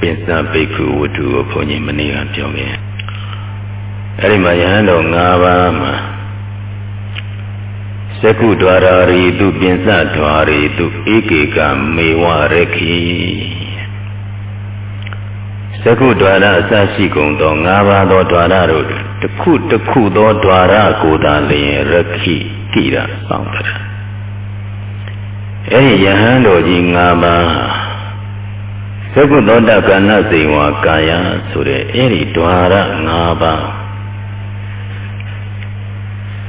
ပင်စဘိက္ခုဝတ္ထုကိုဘုန်းကြီးမနေ့ကပြောခဲ့အဲ့ဒီမှာယဟန်တော်၅ပါးမှာသကုဒွါရာရီသူပင်စဒွါရီသူဧကေကမေဝရခိသကုဒွါရအစရှိကုန်သော၅ပါးသောဒွါရတို့တစ်ခုတစ်ခုသောဒွါရကိုသာလျင်ရခိကိရစောင့်တရအဲ့ဒီယဟန်တော်ကြီး၅ပါး သကုသောတကဏစိဝါကာယဆိုတဲ့အဲ့ဒီဒွါရ၅ပါး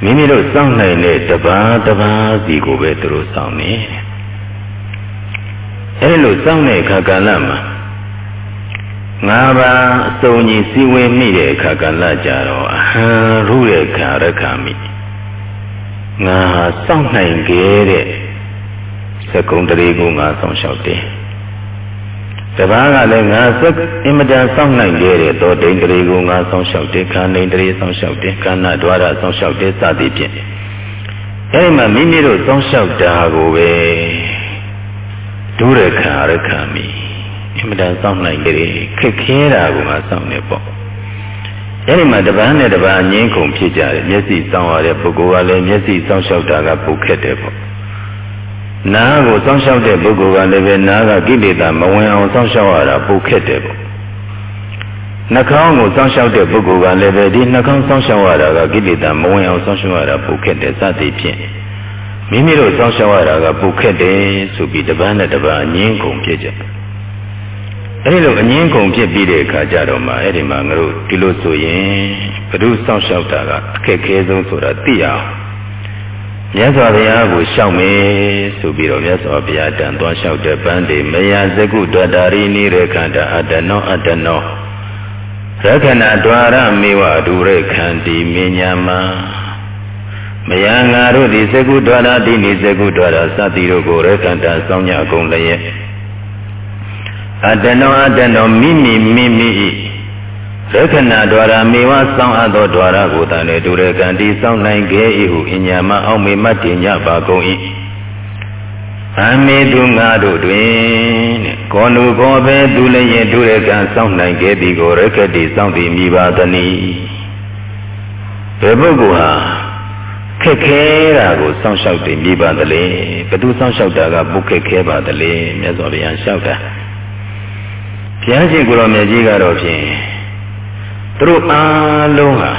မိမိတို့စောင့်နိုင်တဲ့တပါးတပါးစီကိုပဲသူတို့စောင့်နေအဲ့လိုစောင့်တဲ့အခါကာလမှာငါးပါးအစုံကြီးစီဝေမိတဲ့အခါကာလကြတော့အဟံရုတဲ့ခါရခာမိငါစောင့်နိုင်ခဲ့တဲ့သကုံတရေကိုငါဆောင်လျှောက်တယ် တပားကလည်းငါစက်အင်မတန်စောင့်နိုင်ခဲ့တဲ့သောတိန်တရေကိုငါဆောင်လျှောက်တယ်ခန္ဓိတရေဆောင်လျှောက်တယ်ကန္နာဒွါရဆောင်လျှောက်တယ်စသည်ဖြင့်အဲဒီမှာမိမိတို့ဆောင်လျှောက်တာကိုပဲဒုရခါရခာမိအင်မတန်စောင့်နိုင်ကြတယ်ခက်ခဲတာကိုမှစောင့်နေပေါ့အဲဒီမှာတပန်းနဲ့တပန်းငင်းခုန်ဖြစ်ကြတယ်မျက်စိစောင့်ရတဲ့ပုဂ္ဂိုလ်ကလည်းမျက်စိစောင့်ရှောက်တာကပုခက်တယ်ပေါ့ နားကိုစောင့်ရှောက်တဲ့ပုဂ္ဂိုလ်ကလည်းပဲနားကကိလေသာမဝင်အောင်စောင့်ရှောက်ရတာပုခက်တယ်ပေါ့နှာခေါင်းကိုစောင့်ရှောက်တဲ့ပုဂ္ဂိုလ်ကလည်းပဲဒီနှာခေါင်းစောင့်ရှောက်ရတာကကိလေသာမဝင်အောင်စောင့်ရှောက်ရတာပုခက်တယ်စသည်ဖြင့်မိမိတို့စောင့်ရှောက်ရတာကပုခက်တယ်ဆိုပြီးတပန်းနဲ့တပန်းငင်းကုန်ဖြစ်ကြအဲဒီလိုအငင်းကုန်ဖြစ်ပြီးတဲ့အခါကျတော့မှအဲ့ဒီမှာငါတို့ဒီလိုဆိုရင်ဘုရုစောင့်ရှောက်တာကအခက်ခဲဆုံးဆိုတာသိအောင် မြတ်စွာဘုရားကိုရှောက်မယ်ဆိုပြီးတော့မြတ်စွာဘုရားတန်သွားလျှောက်တဲ့ပန်းတွေမယဇကုတတရိနိရခန္တာအတ္တနောအတ္တနောရခဏဒွါရမေဝဒုရခန္တီမညာမမယငါတို့ဒီဇကုဒွါရတိနိဇကုဒွါရစသည်တို့ကိုရခန္တာစောင်းညကုန်လျက်အတ္တနောအတ္တနောမိမိမိမိ လက္ခဏာဒွါရမေဝစောင်းအပ်သောဒွါရကိုတန်လေဒုရကံတိစောင်းနိုင်ခဲ့၏ဟုအညာမအောင်မေမတ်တင်ညပါကုန်၏အမေသူငါတို့တွင်တဲ့ကောနုကောပဲသူလည်းရင်ဒုရကံစောင်းနိုင်ခဲ့သည်ကိုရကတိစောင်းသည်မိပါသနည်းဘယ်ပုဂ္ဂိုလ်ဟာခက်ခဲတာကိုစောင့်ရှောက်တယ်မိပါသလဲဘသူစောင့်ရှောက်တာကပုခက်ခဲပါသလဲမြတ်စွာဘုရားလျှောက်တာဘုရားရှင်ကိုရောမြတ်ကြီးကတော့ဖြင့် သူတို့အားလုံးဟာ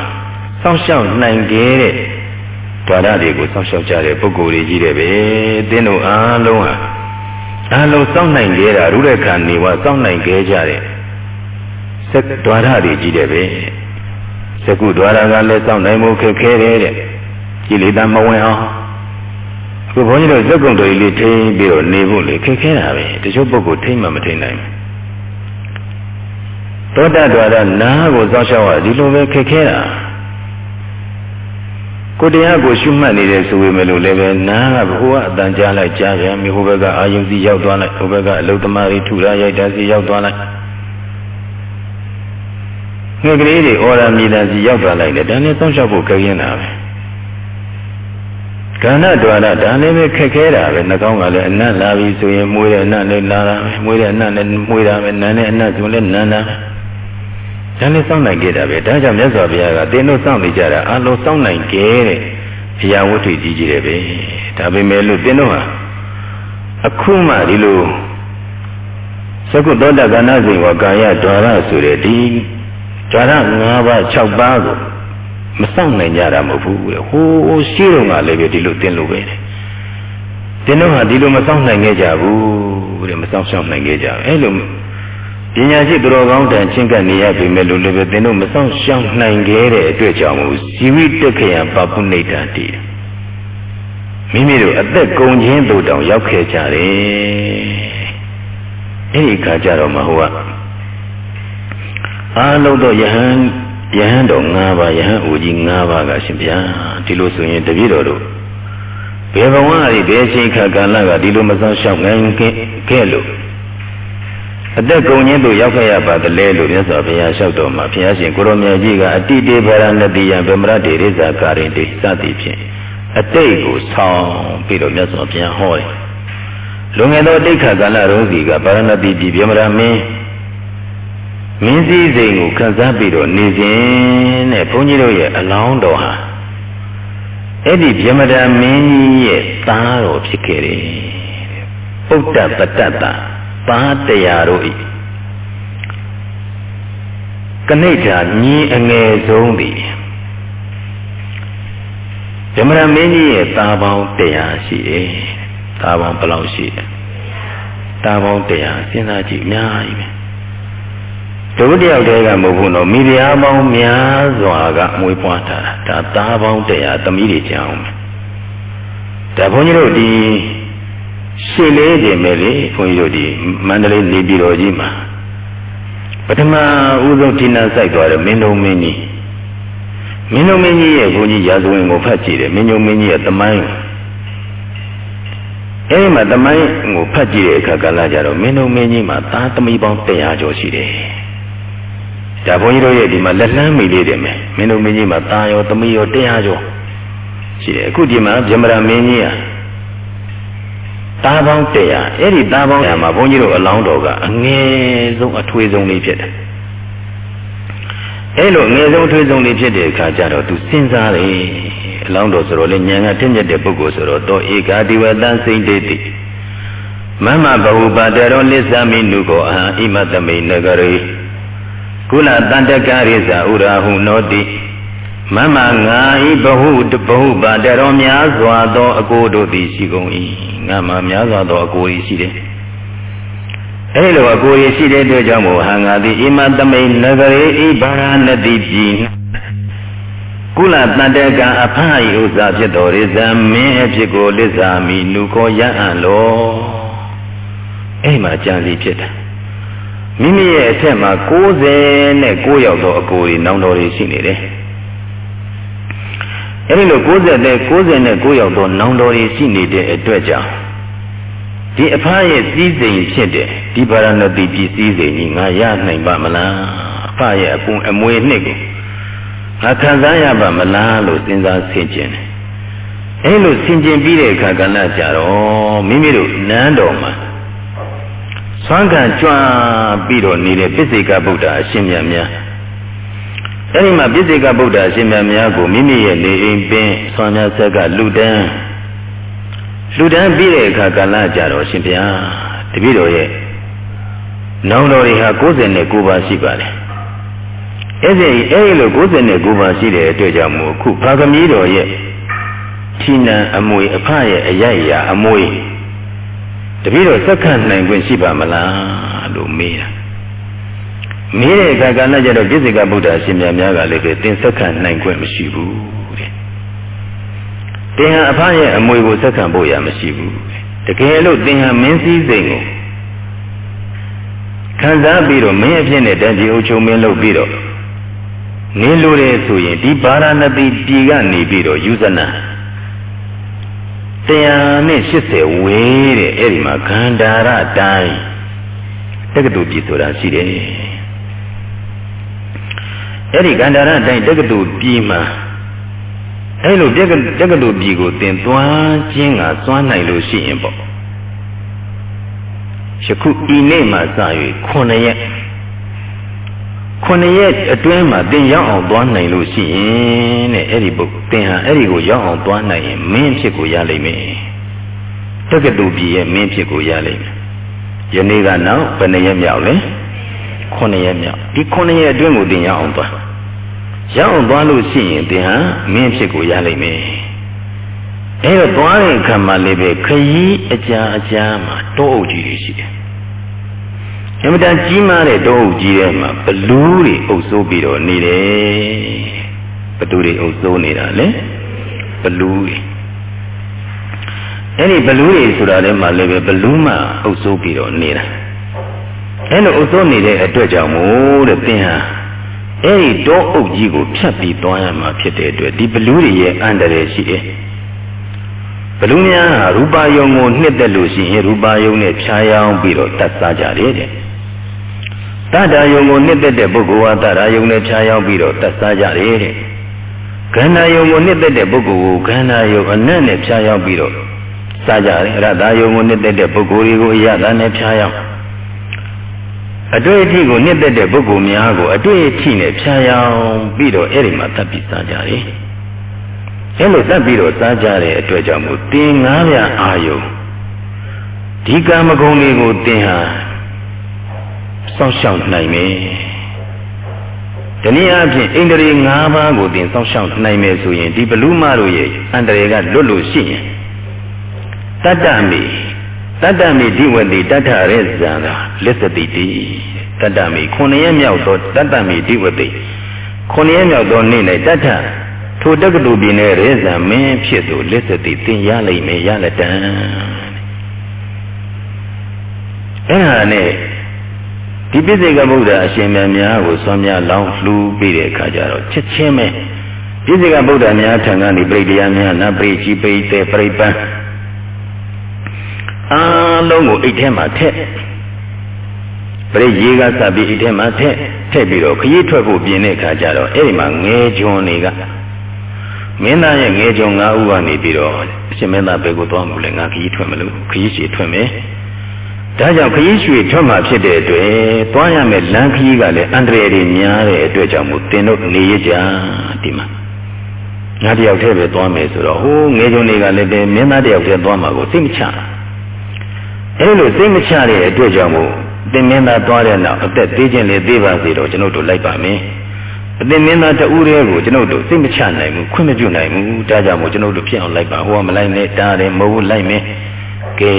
စောင့်ရှောက်နိုင်ခဲ့တဲ့ဓာရတွေကိုစောင့်ရှောက်ကြတဲ့ပုဂ္ဂိုလ်တွေကြီးတယ်ပဲသင်တို့အားလုံးဟာအားလုံးစောင့်နိုင်ခဲ့တာရုတဲ့ခံနေဝစောင့်နိုင်ခဲ့ကြတဲ့စက်ဓာရတွေကြီးတယ်ပဲစကုဓာရကလည်းစောင့်နိုင်မှုခက်ခဲတယ်တဲ့ကြည်လေတာမဝင်အောင်ခုဘုန်းကြီးတို့စက်ကုံတော်ကြီးလေးထိန်းပြီးတော့နေဖို့လေခက်ခဲတာပဲတချို့ပုဂ္ဂိုလ်ထိန်းမှမထိန်းနိုင်ဘူး သောတတော်ရနာကိုစောင့်ရှောက်ရဒီလိုပဲခက်ခဲတာကိုတရားကိုရှုမှတ်နေတယ်ဆိုပေမဲ့လို့လည်းပဲနာကဘိုးကအတန်ကြားလိုက်ကြားပြန်မိဟိုဘက်ကအာယုံစီရောက်သွားလိုက်ဟိုဘက်ကအလုသမားတွေထူရရိုက်တာစီရောက်သွားလိုက်ငှက်ကလေးတွေအော်ရမြည်တာစီရောက်သွားလိုက်တယ်ဒါနဲ့စောင့်ရှောက်ဖို့ခက်ရင်တာပဲကဏ္ဍတော်ရဒါလည်းပဲခက်ခဲတာပဲနှကောင်းကလည်းအနတ်လာပြီဆိုရင်မွေးတဲ့အနတ်လည်းလာတာပဲမွေးတဲ့အနတ်လည်းမွေးတာပဲနန်းတဲ့အနတ်ဆိုလည်းနန်းတာပဲ ဒါလည်းစောင့်နိုင်ခဲ့တာပဲဒါကြောင့်မြတ်စွာဘုရားကတင်းတို့စောင့်နေကြတာအလုံးစောင့်နိုင်ခဲ့တဲ့အရာဝတ္ထုကြီးကြီးတယ်ပဲဒါပေမဲ့လို့တင်းတို့ဟာအခုမှဒီလိုသကုသောတကနာစိဝကာယဒွါရဆိုတဲ့ဒီဒွါရ၅ပါး6ပါးကိုမစောင့်နိုင်ကြတာမဟုတ်ဘူးတဲ့ဟိုးရှိတော့ကလည်းပဲဒီလိုတင်းလို့ပဲတဲ့တင်းတို့ဟာဒီလိုမစောင့်နိုင်ခဲ့ကြဘူးတဲ့မစောင့်ရှောက်နိုင်ခဲ့ကြဘူးအဲ့လို ပညာရှိသူတော်ကောင်းတန်ချင်းကပ်နေရပြီမဲ့လို့လည်းပဲသင်တို့မဆောင်ရှောင်နိုင်ခဲ့တဲ့အတွက်ကြောင့်မို့ဇီဝိတက္ခယပပုနိဒာတိမိမိတို့အသက်ကုန်ခြင်းတို့တောင်ရောက်ခဲ့ကြတယ်အဲ့ဒီခါကျတော့မဟုတ်ကအာလုံးတော့ယဟန်ယဟန်တော်၅ပါးယဟန်ဦးကြီး၅ပါးကရှင်ဗျာဒီလိုဆိုရင်တပည့်တော်တို့ဘယ်ဘဝအရေးဘယ်ချိန်ခါကာလကဒီလိုမဆောင်ရှောင်နိုင်ခဲ့လို့ အသက်ကုန်ခြင်းတို့ရောက်ခဲ့ရပါသလဲလို့မြတ်စွာဘုရားလျှောက်တော်မှာဘုရားရှင်ကိုရောမြတ်ကြီးကအတိတေဗရဏတိယဗမရတေရိဇာကာရင်တေစသည်ဖြင့်အတိတ်ကိုဆောင်းပြီးတော့မြတ်စွာဘုရားဟောတယ်။လွန်ခဲ့သောတိခါကာလရုံးစီကဗရဏတိပြည်ဗမရမင်းမင်းစည်းစိမ်ကိုခန်းစားပြီးတော့နေခြင်းနဲ့ဘုန်းကြီးတို့ရဲ့အလောင်းတော်ဟာအဲ့ဒီဗြဟ္မဒမင်းကြီးရဲ့သားတော်ဖြစ်ခဲ့တယ်ပုဒ္ဒပတ္တတာ ပါတရားတို့ဤကနိဋ္ဌာညီအငယ်ဆုံးသည်ဗြဟ္မဒမင်းကြီးရဲ့သားပေါင်းတရားရှိတယ်သားပေါင်းဘယ်လောက်ရှိတယ်သားပေါင်းတရားစဉ်းစားကြည့်အများကြီးပဲဒုတိယတည်းကမဟုတ်ဘူးနော်မိဖုရားပေါင်းများစွာကမွေးဖွားထားတာဒါသားပေါင်းတရားသမီးတွေကြအောင်မယ်ဒါဘုန်းကြီးတို့ဒီ ရှေ့လေးခြင်းပဲလေဘုန်းကြီးတို့ဒီမန္တလေးနေပြည်တော်ကြီးမှာပထမဦးဆုံးဒီနာစိုက်သွားတယ်မင်းတို့မင်းကြီးမင်းတို့မင်းကြီးရဲ့ဘုန်းကြီးရာဇဝင်ကိုဖတ်ကြည့်တယ်မင်းတို့မင်းကြီးရဲ့တမိုင်းအဲဒီမှာတမိုင်းကိုဖတ်ကြည့်တဲ့အခါကလည်းကြတော့မင်းတို့မင်းကြီးမှာသားသမီးပေါင်း100ကျော်ရှိတယ်ဒါဘုန်းကြီးတို့ရဲ့ဒီမှာလက်လန်းမိလေးတယ်မယ်မင်းတို့မင်းကြီးမှာသားရောသမီးရော100ကျော်ရှိတယ်အခုဒီမှာဗြဟ္မရာမင်းကြီးอ่ะသားပေါင်း100အဲ့ဒီသားပေါင်း100မှာဘုန်းကြီးတို့အလောင်းတော်ကအငယ်ဆုံးအထွေဆုံးလေးဖြစ်တယ်အဲ့လိုအငယ်ဆုံးအထွေဆုံးလေးဖြစ်တဲ့အခါကျတော့သူစဉ်းစားတယ်အလောင်းတော်ဆိုတော့လေဉာဏ်ကထင်မြက်တဲ့ပုဂ္ဂိုလ်ဆိုတော့တောဧကာတိဝတံစိတ်တေတိမမဘဟုပါတရောလစ္ဆမိနုကိုအာဣမတမိနဂရေကုလတန္တကရိဇာဥရာဟုနောတိ မမငါဤဘဟုတဘဟုပါတရောများစွာသောအကိုတို့သည်ရှိကုန်၏ငါမှာများစွာသောအကို၏ရှိတယ်အဲလိုအကို၏ရှိတဲ့အတွက်ကြောင့်မို့ဟံငါသည်ဣမတမိန်နဂရေဤဗာရာဏတိပြည်ကုလတန္တကအဖာဤဥစ္စာဖြစ်တော်ရိဇံမင်းအဖြစ်ကိုလစ္စာမိနုခောရအံ့လောအဲ့မှာကြံစီဖြစ်တယ်မိမိရဲ့အထက်မှာ60နဲ့9ယောက်သောအကိုကြီးနောင်တော်တွေရှိနေတယ် အဲဒီလို60နဲ့60နဲ့9ယောက်သောနောင်တော်တွေရှိနေတဲ့အတွက်ကြောင့်ဒီအဖားရဲ့စည်းစိမ်ဖြစ်တဲ့ဒီဗာရဏတိပြည်စည်းစိမ်ကြီးငါရနိုင်ပါမလားအဖားရဲ့အပွန်အမွေနှစ်ကိုငါခံစားရပါမလားလို့စဉ်းစားဆင်ခြင်တယ်အဲလိုဆင်ခြင်ပြီးတဲ့အခါကလည်းကြတော့မိမိတို့နန်းတော်မှာဆွမ်းခံကြွပြီးတော့နေတဲ့ပိစိကဗုဒ္ဓအရှင်မြတ်များ အဲဒီမှာပိစိကဗုဒ္ဓအရှင်မြတ်များကိုမိမိရဲ့နေအိမ်ပင်ဆွမ်းများဆက်ကလူတန်းလူတန်းပြီးတဲ့အခါကာလကြတော့ရှင်ဘုရားတပည့်တော်ရဲ့နောင်တော်တွေဟာ69ပါးရှိပါတယ်အဲ့ဒီအဲ့ဒီလို69ပါးရှိတဲ့အတွက်ကြောင့်မို့အခုဘာကမီးတော်ရဲ့ဌိနံအမွေအဖရဲ့အယိုက်ရာအမွေတပည့်တော်စက္ကန့်နိုင်ခွင့်ရှိပါမလားလို့မေးတာ မေးတဲ့အခါကလည်းကျတော့ပြစ္ဆေကဗုဒ္ဓအရှင်မြတ်များကလည်းပဲသင်စက္ကန့်နိုင်ခွင့်မရှိဘူးတဲ့သင်ဟာအဖရဲ့အမွေကိုစက္ကန့်ဖို့ရမရှိဘူးတကယ်လို့သင်ဟာမင်းစည်းစိမ်ကိုခံစားပြီးတော့မင်းအဖြစ်နဲ့တန်ကြီးအုပ်ချုပ်မင်းလုပ်ပြီးတော့နေလို့တဲ့ဆိုရင်ဒီဗာရာဏသီပြည်ကနေပြီးတော့ယူဇနာ180ဝေးတဲ့အဲ့ဒီမှာခန္ဓာရတိုင်းတက္ကသိုလ်ပြည်ဆိုတာရှိတယ် အဲ့ဒီခန္ဓာရတိုင်းတက္ကသိုလ်ပြည်မှာအဲ့လိုတက္ကတက္ကသိုလ်ပြည်ကိုသင်သွားခြင်းကသွားနိုင်လို့ရှိရင်ပေါ့ယခုဤနေ့မှစ၍9ရက်ခုနှစ်ရက်အတွင်းမှာသင်ရောက်အောင်သွားနိုင်လို့ရှိရင်တဲ့အဲ့ဒီပုသင်ဟာအဲ့ဒီကိုရောက်အောင်သွားနိုင်ရင်မင်းဖြစ်ကိုရလိမ့်မယ်တက္ကသိုလ်ပြည်ရဲ့မင်းဖြစ်ကိုရလိမ့်မယ်ယနေ့ကနောက်ဘယ်နှရက်မြောက်လဲခုနှစ်ရက်မြောက်ဒီခုနှစ်ရက်အတွင်းကိုသင်ရောက်အောင်သွား ရောက်အောင်သွားလို့ရှိရင်သင်ဟာမင်းဖြစ်ကိုရလိမ့်မယ်အဲ့တော့သွားတဲ့အခါမှာလည်းပဲခရီးအကြာအကြာမှာတောအုပ်ကြီးတွေရှိတယ်အမတန်ကြီးမားတဲ့တောအုပ်ကြီးထဲမှာဘလူးတွေအုပ်စိုးပြီးတော့နေတယ်ဘသူတွေအုပ်စိုးနေတာလဲဘလူးတွေအဲ့ဒီဘလူးတွေဆိုတာလည်းမှလည်းပဲဘလူးမှအုပ်စိုးပြီးတော့နေတာအဲ့လိုအုပ်စိုးနေတဲ့အတွက်ကြောင့်မို့တဲ့သင်ဟာ အဲ့ဒီတောအုပ်ကြီးကိုဖြတ်ပြီးသွားရမှာဖြစ်တဲ့အတွက်ဒီဘလူးတွေရဲ့အန္တရာယ်ရှိတယ်ဘလူးများဟာရူပါယုံကိုနှစ်သက်လို့ရှိရင်ရူပါယုံနဲ့ဖြားယောင်းပြီးတော့တတ်စားကြတယ်တဲ့တတ္တယုံကိုနှစ်သက်တဲ့ပုဂ္ဂိုလ်ဟာတတ္တယုံနဲ့ဖြားရောက်ပြီးတော့တတ်စားကြတယ်တဲ့ခန္ဓာယုံကိုနှစ်သက်တဲ့ပုဂ္ဂိုလ်ကိုခန္ဓာယုံအနတ်နဲ့ဖြားရောက်ပြီးတော့စားကြတယ်ရတ္တယုံကိုနှစ်သက်တဲ့ပုဂ္ဂိုလ်တွေကိုအရသာနဲ့ဖြားရောက် အတွေ့အထိကိုနှစ်သက်တဲ့ပုဂ္ဂိုလ်များကိုအတွေ့အထိနဲ့ဖြာယောင်ပြီးတော့အဲ့ဒီမှာတတ်ပြီးစားကြတယ်အဲ့လိုတတ်ပြီးတော့စားကြတဲ့အတွက်ကြောင့်မို့တင်ငားပြအာယုဒီကံမဂုဏ်တွေကိုတင်ဟာစောင့်ရှောက်နိုင်မယ်တနည်းအားဖြင့်ဣန္ဒြေ၅ပါးကိုတင်စောင့်ရှောက်နိုင်မယ်ဆိုရင်ဒီဘလူမတို့ရဲ့အန္တရာယ်ကလွတ်လို့ရှိရင်တတ္တမိ တတ္တမိဒီဝတိတတ္ထရဲဇံသာလစ္စတိတိတတ္တမိခုနှစ်ရက်မြောက်သောတတ္တမိဒီဝတိခုနှစ်ရက်မြောက်သောနေ့၌တတ္ထထိုတက္ကတူပြည်နယ်ရဲဇံမင်းဖြစ်သူလစ္စတိသင်ရလိမ့်မယ်ရလက်တံအဲ့ဒါနဲ့ဒီပိစိကဗုဒ္ဓအရှင်မြတ်များကိုဆွမ်းများလောင်းလှူပြီးတဲ့အခါကျတော့ချက်ချင်းပဲပိစိကဗုဒ္ဓများထံကနေပြိတရားများနပရိကြီးပိတဲ့ပြိပန်း အားလုံးကိုအိတ်ထဲမှာထက်ပရိရေကစပြီးအိတ်ထဲမှာထက်ထက်ပြီးတော့ခရီးထွက်ဖို့ပြင်တဲ့အခါကျတော့အဲ့ဒီမှာငဲကျွန်းတွေကမင်းသားရဲ့ငဲကျွန်း၅ဦးကနေပြီးတော့အရှင်မင်းသားဘယ်ကိုသွားမလို့လဲငါခရီးထွက်မလို့ခရီးရှည်ထွက်မယ်ဒါကြောင့်ခရီးရွှေထွက်မှာဖြစ်တဲ့အတွက်သွားရမယ်လမ်းခရီးကလည်းအန္တရာယ်တွေများတဲ့အတွက်ကြောင့်မို့တင်တို့နေရကြဒီမှာငါတယောက်တည်းပဲသွားမယ်ဆိုတော့ဟိုးငယ်ကျွန်းတွေကလည်းပဲမင်းသားတယောက်တည်းသွားမှာကိုစိတ်မချ အဲလိုစိတ်မချတဲ့အတွက်ကြောင့်မို့တင်မင်းသားသွားတဲ့နောက်အသက်သေးခြင်းလေးသေးပါစေတော့ကျွန်ုပ်တို့လိုက်ပါမယ်အတင်မင်းသားတဦးတည်းကိုကျွန်ုပ်တို့စိတ်မချနိုင်ဘူးခွင့်မပြုနိုင်ဘူးဒါကြောင့်မို့ကျွန်ုပ်တို့ဖြစ်အောင်လိုက်ပါဟိုကမလိုက်နဲ့တားတယ်မဟုတ်ဘူးလိုက်မယ်ကဲ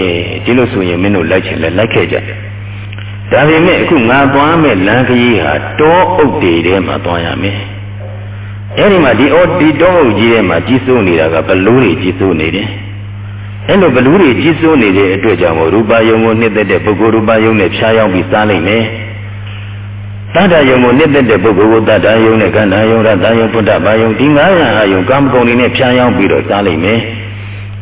ဒီလိုဆိုရင်မင်းတို့လိုက်ချင်လဲလိုက်ခဲ့ကြဒါပေမဲ့အခုငါသွားမဲ့လမ်းခရီးဟာတောအုပ်တွေထဲမှာသွားရမယ်အဲ့ဒီမှာဒီအော်ဒီတောအုပ်ကြီးထဲမှာကြီးစိုးနေတာကဘလူးတွေကြီးစိုးနေတယ် အဲ့လိုဘလူးတွေကြီးစိုးနေတဲ့အတွက်ကြောင့်ရူပယုံကိုနှစ်သက်တဲ့ပုဂ္ဂိုလ်ရူပယုံနဲ့ဖြားယောင်းပြီးစားလိုက်မယ်တတ္တယုံကိုနှစ်သက်တဲ့ပုဂ္ဂိုလ်ကိုတတ္တယုံနဲ့ကန္တာယုံရတယုံပုဒ္ဒဘာယုံဒီငါးရာယုံကာမဂုဏ်တွေနဲ့ဖြားယောင်းပြီးတော့စားလိုက်မယ်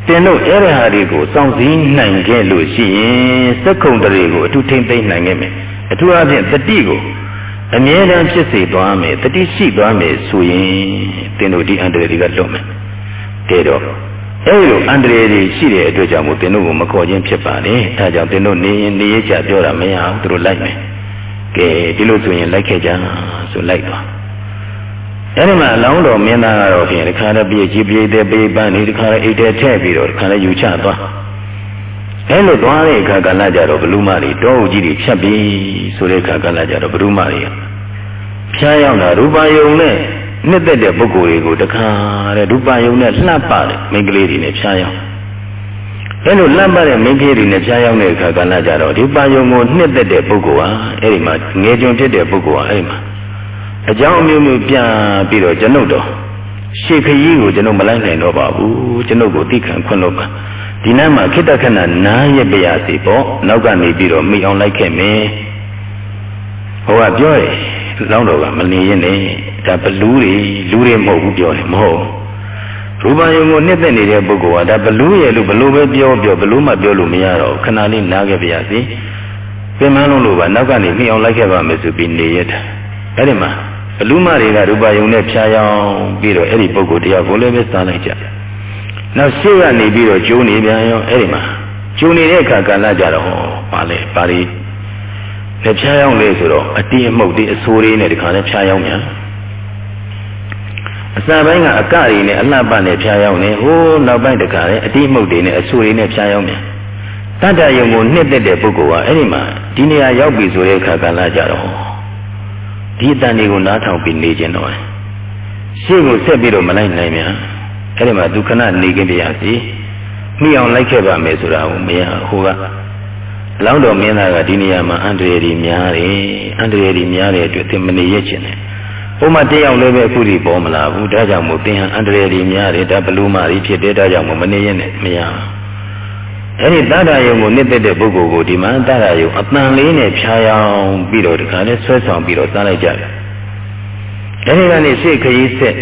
တင်တို့အဲ့ဒီဟာတွေကိုစောင့်စည်းနိုင်ခဲ့လို့ရှိရင်စက္ကုံတရေကိုအထူးထိမ့်သိမ့်နိုင်ခဲ့မယ်အထူးအဖြင့်တတိကိုအမြဲတမ်းဖြစ်စေသွားမယ်တတိရှိသွားမယ်ဆိုရင်တင်တို့ဒီအန္တရာယ်တွေကလွတ်မယ်တဲ့တော့ အဲ့လိုအန္တရာယ်တွေရှိတဲ့အတွက်ကြောင့်မို့တင်တို့ကိုမခေါ်ခြင်းဖြစ်ပါလေဒါကြောင့်တင်တို့နေရင်နေရကြပြောတာမရအောင်သူတို့လိုက်မယ်ကဲဒီလိုဆိုရင်လိုက်ခဲ့ကြဆိုလိုက်သွားအဲဒီမှာအလောင်းတော်မင်းသားကတော့ဖြင့်ဒီခါတော့ပြည့်ကြီးပြည့်တဲ့ပြေးပန်းနေဒီခါတော့အိတ်ထဲထည့်ပြီးတော့ဒီခါလည်းယူချသွားအဲလိုသွားတဲ့အခါကလည်းကြတော့ဘလူးမတွေတောအုပ်ကြီးတွေဖြတ်ပြီးဆိုတဲ့အခါကလည်းကြတော့ဘလူးမတွေဖြားရောက်တာရူပယုံနဲ့ နှစ်သက်တဲ့ပုဂ္ဂိုလ်တွေကိုတခါတဲ့ရူပယုံနဲ့လှပတဲ့မိန်းကလေးတွေနဲ့ဖြားရောက်အဲလိုလှပတဲ့မိန်းကလေးတွေနဲ့ဖြားရောက်တဲ့အခါကလည်းကြတော့ဒီပါယုံကိုနှစ်သက်တဲ့ပုဂ္ဂိုလ်ဟာအဲဒီမှာငယ်ကြုံဖြစ်တဲ့ပုဂ္ဂိုလ်ဟာအဲဒီမှာအကြောင်းအမျိုးမျိုးပြန်ပြီးတော့ကျွန်ုပ်တော့ရှေခရီးကိုကျွန်ုပ်မလိုက်နိုင်တော့ပါဘူးကျွန်ုပ်ကိုသိခံခွင့်လို့ပါဒီနားမှာခိတ္တခဏနားရပြရစီပေါ့နောက်ကနေပြီးတော့မိအောင်လိုက်ခဲ့မယ် ဟိုကပြောတယ်လောင်းတော်ကမနေရင်လေဒါဘလူးတွေလူတွေမဟုတ်ဘူးပြောတယ်မဟုတ်ရူပယုံကိုနှစ်သက်နေတဲ့ပုဂ္ဂိုလ်ကဒါဘလူးရဲ့လို့ဘလို့ပဲပြောပြောဘလို့မှပြောလို့မရတော့ခဏလေးနားခဲ့ပြရစီပြင်မလုံးလို့ပါနောက်ကနေမိအောင်လိုက်ခဲ့ပါမယ်ဆိုပြီးနေရတာအဲ့ဒီမှာဘလူးမတွေကရူပယုံနဲ့ဖြာယောင်းပြီးတော့အဲ့ဒီပုဂ္ဂိုလ်တရားကိုလည်းပဲစားလိုက်ကြနောက်ရှေ့ကနေပြီးတော့ကျိုးနေပြန်ရောအဲ့ဒီမှာကျိုးနေတဲ့အခါကာလကြတော့ဟောပါလေပါဠိ လက်ဖြာယောင်းလေဆိုတော့အတင်းအမှုတ်တွေအဆိုးတွေနဲ့ဒီခါလဲဖြာယောင်းပြန်အစပိုင်းကအကတွေနဲ့အလှပနဲ့ဖြာယောင်းနေဟိုးနောက်ပိုင်းတခါလဲအတင်းအမှုတ်တွေနဲ့အဆိုးတွေနဲ့ဖြာယောင်းပြန်တတ္တယုံကိုနှစ်သက်တဲ့ပုဂ္ဂိုလ်ကအဲ့ဒီမှာဒီနေရာရောက်ပြီဆိုတဲ့အခါကာလကြတော့ဒီအတန်တွေကိုနားထောင်ပြီးနေခြင်းတော့ရှေ့ကိုဆက်ပြီးတော့မလိုက်နိုင်မြန်အဲ့ဒီမှာဒုက္ခဏနေခင်ပြရစီမိအောင်လိုက်ခဲ့ပါမယ်ဆိုတာကိုမရဟိုက လောင်းတော်မင်းသားကဒီနေရာမှာအန္တရာယ်ကြီးများတယ်အန္တရာယ်ကြီးများတဲ့အတွက်သင်မနေရခြင်းနဲ့ဟိုမှာတယောက်လည်းပဲအခုထိပေါ်မလာဘူးဒါကြောင့်မို့သင်ဟာအန္တရာယ်ကြီးများတယ်ဒါဘလူးမာကြီးဖြစ်တယ်ဒါကြောင့်မို့မနေရနဲ့မရဘူးအဲ့ဒီတတ္တယုံကိုနှစ်သက်တဲ့ပုဂ္ဂိုလ်ကိုဒီမှာတတ္တယုံအပန်လေးနဲ့ဖြားယောင်းပြီးတော့ဒီခါနဲ့ဆွဲဆောင်ပြီးတော့စားလိုက်ကြတယ်။အဲဒီကနေရှေ့ခရီးဆက်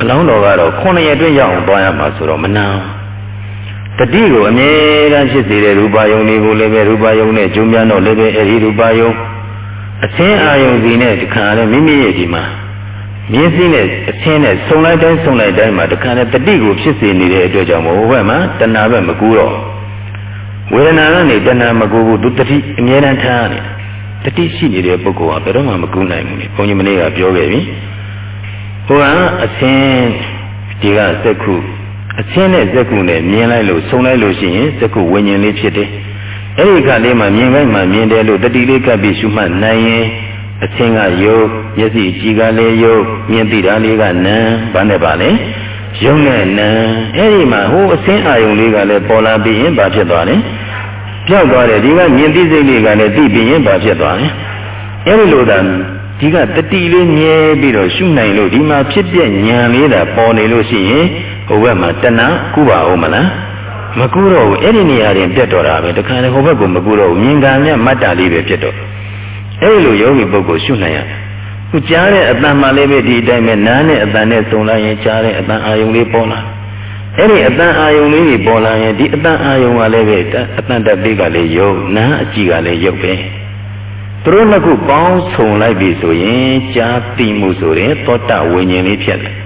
အလောင်းတော်ကတော့ခုနှစ်ရက်တွင်းရောက်အောင်သွားရမှာဆိုတော့မနာ တတိကိုအမြဲတမ်းဖြစ်စေတဲ့ရူပယုံတွေကိုလည်းပဲရူပယုံနဲ့ကျုံများတော့လည်းပဲအဲဒီရူပယုံအချင်းအာယုံစီနဲ့ဒီခါနဲ့မိမိရဲ့ဒီမှာမြင်းစည်းနဲ့အချင်းနဲ့ဆုံလိုက်တိုင်းဆုံလိုက်တိုင်းမှာတခါနဲ့တတိကိုဖြစ်စေနေတဲ့အတွက်ကြောင့်ဘဝဘက်မှာတဏှာဘက်မကူတော့ဝေဒနာကနေတဏှာမကူဘူးသူတတိအမြဲတမ်းထားရတယ်တတိရှိနေတဲ့ပုဂ္ဂိုလ်ကဘယ်တော့မှမကူးနိုင်ဘူးလေဘုန်းကြီးမနေ့ကပြောခဲ့ပြီဟိုကအသင်းဒီကစက္ခု အသင်းနဲ့စက္ခုနဲ့မြင်လိုက်လို့ဆုံလိုက်လို့ရှိရင်စက္ခုဝิญဉ်လေးဖြစ်တယ်အဲ့ဒီခါလေးမှာမြင်ခိုင်းမှမြင်တယ်လို့တတိလေးကပ်ပြီးရှုမှတ်နိုင်ရင်အသင်းကယုတ်မျက်စိကြည်ကလည်းယုတ်မြင်သိတာလေးကနံဘာနဲ့ပါလဲယုံနဲ့နံအဲ့ဒီမှာဟိုအသင်းအာယုံလေးကလည်းပေါ်လာပြီးရင်ဘာဖြစ်သွားလဲပြောက်သွားတယ်ဒီကမြင်သိစိတ်လေးကလည်းသိပြီးရင်ဘာဖြစ်သွားလဲအဲ့ဒီလိုသာဒီကတတိလေးမြဲပြီးတော့ရှုနိုင်လို့ဒီမှာဖြစ်ပြဉာဏ်လေးသာပေါ်နေလို့ရှိရင် ဟိုဘက်မှာတဏှာကုပါဦးမလားမကူတော့ဘူးအဲ့ဒီနေရာတွင်တက်တော်တာပဲတခါလေဟိုဘက်ကိုမကူတော့ဘူးမြင်ကံနဲ့မတ်တာလေးပဲဖြစ်တော့အဲ့လိုယောဂီပုဂ္ဂိုလ်ရှုနိုင်ရခုကြားတဲ့အတန်မှလည်းပဲဒီအတိုင်းပဲနားနဲ့အတန်နဲ့စုံလိုက်ရင်ကြားတဲ့အတန်အာယုံလေးပေါ်လာအဲ့ဒီအတန်အာယုံလေးကြီးပေါ်လာရင်ဒီအတန်အာယုံကလည်းပဲအတန်တက်လေးကလည်းယုတ်နားအကြည့်ကလည်းယုတ်ပဲသူတို့နှစ်ခုပေါင်းဆုံလိုက်ပြီဆိုရင်ကြားသိမှုဆိုရင်သောတဝိညာဉ်လေးဖြစ်တယ်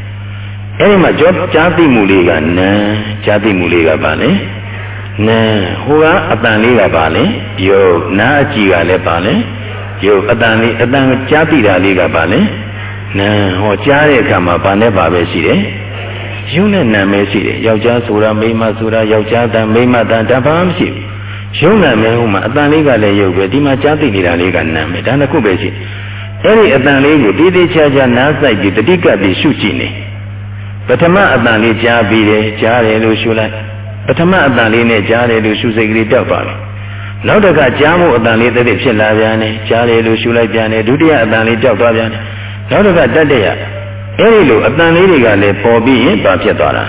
အဲ့ဒီမှာကြောကြားသိမှုလေးကနာကြားသိမှုလေးကပါလေနာဟိုကအတန်လေးကပါလေယုတ်နာအကြည့်ကလည်းပါလေယုတ်အတန်လေးအတန်ကြားသိတာလေးကပါလေနာဟောကြားတဲ့အခါမှာဗာနဲ့ပါပဲရှိတယ်ယုံနဲ့နာမဲရှိတယ်ယောက်ျားဆိုတာမိန်းမဆိုတာယောက်ျားတန်မိန်းမတန်တဘာမှမရှိဘူးယုံနာမဲဟိုမှာအတန်လေးကလည်းယုတ်ပဲဒီမှာကြားသိနေတာလေးကနာမဲဒါနှစ်ခုပဲရှိအဲ့ဒီအတန်လေးကိုတိတိကျကျနားဆိုင်ပြီးတတိကပ်ပြီးရှုကြည့်နေ ပထမအတန်လေးကြားပြီးတယ်ကြားတယ်လို့ရှုလိုက်ပထမအတန်လေးနဲ့ကြားတယ်လို့ရှုစိတ်ကလေးတောက်ပါမယ်နောက်တစ်ခါကြားမှုအတန်လေးတစ်ဖြစ်လာပြန်တယ်ကြားတယ်လို့ရှုလိုက်ပြန်တယ်ဒုတိယအတန်လေးကြောက်သွားပြန်တယ်နောက်တစ်ခါတတ်တဲ့ရအဲ့ဒီလိုအတန်လေးတွေကလည်းပေါ်ပြီးရင်ဘာဖြစ်သွားတာ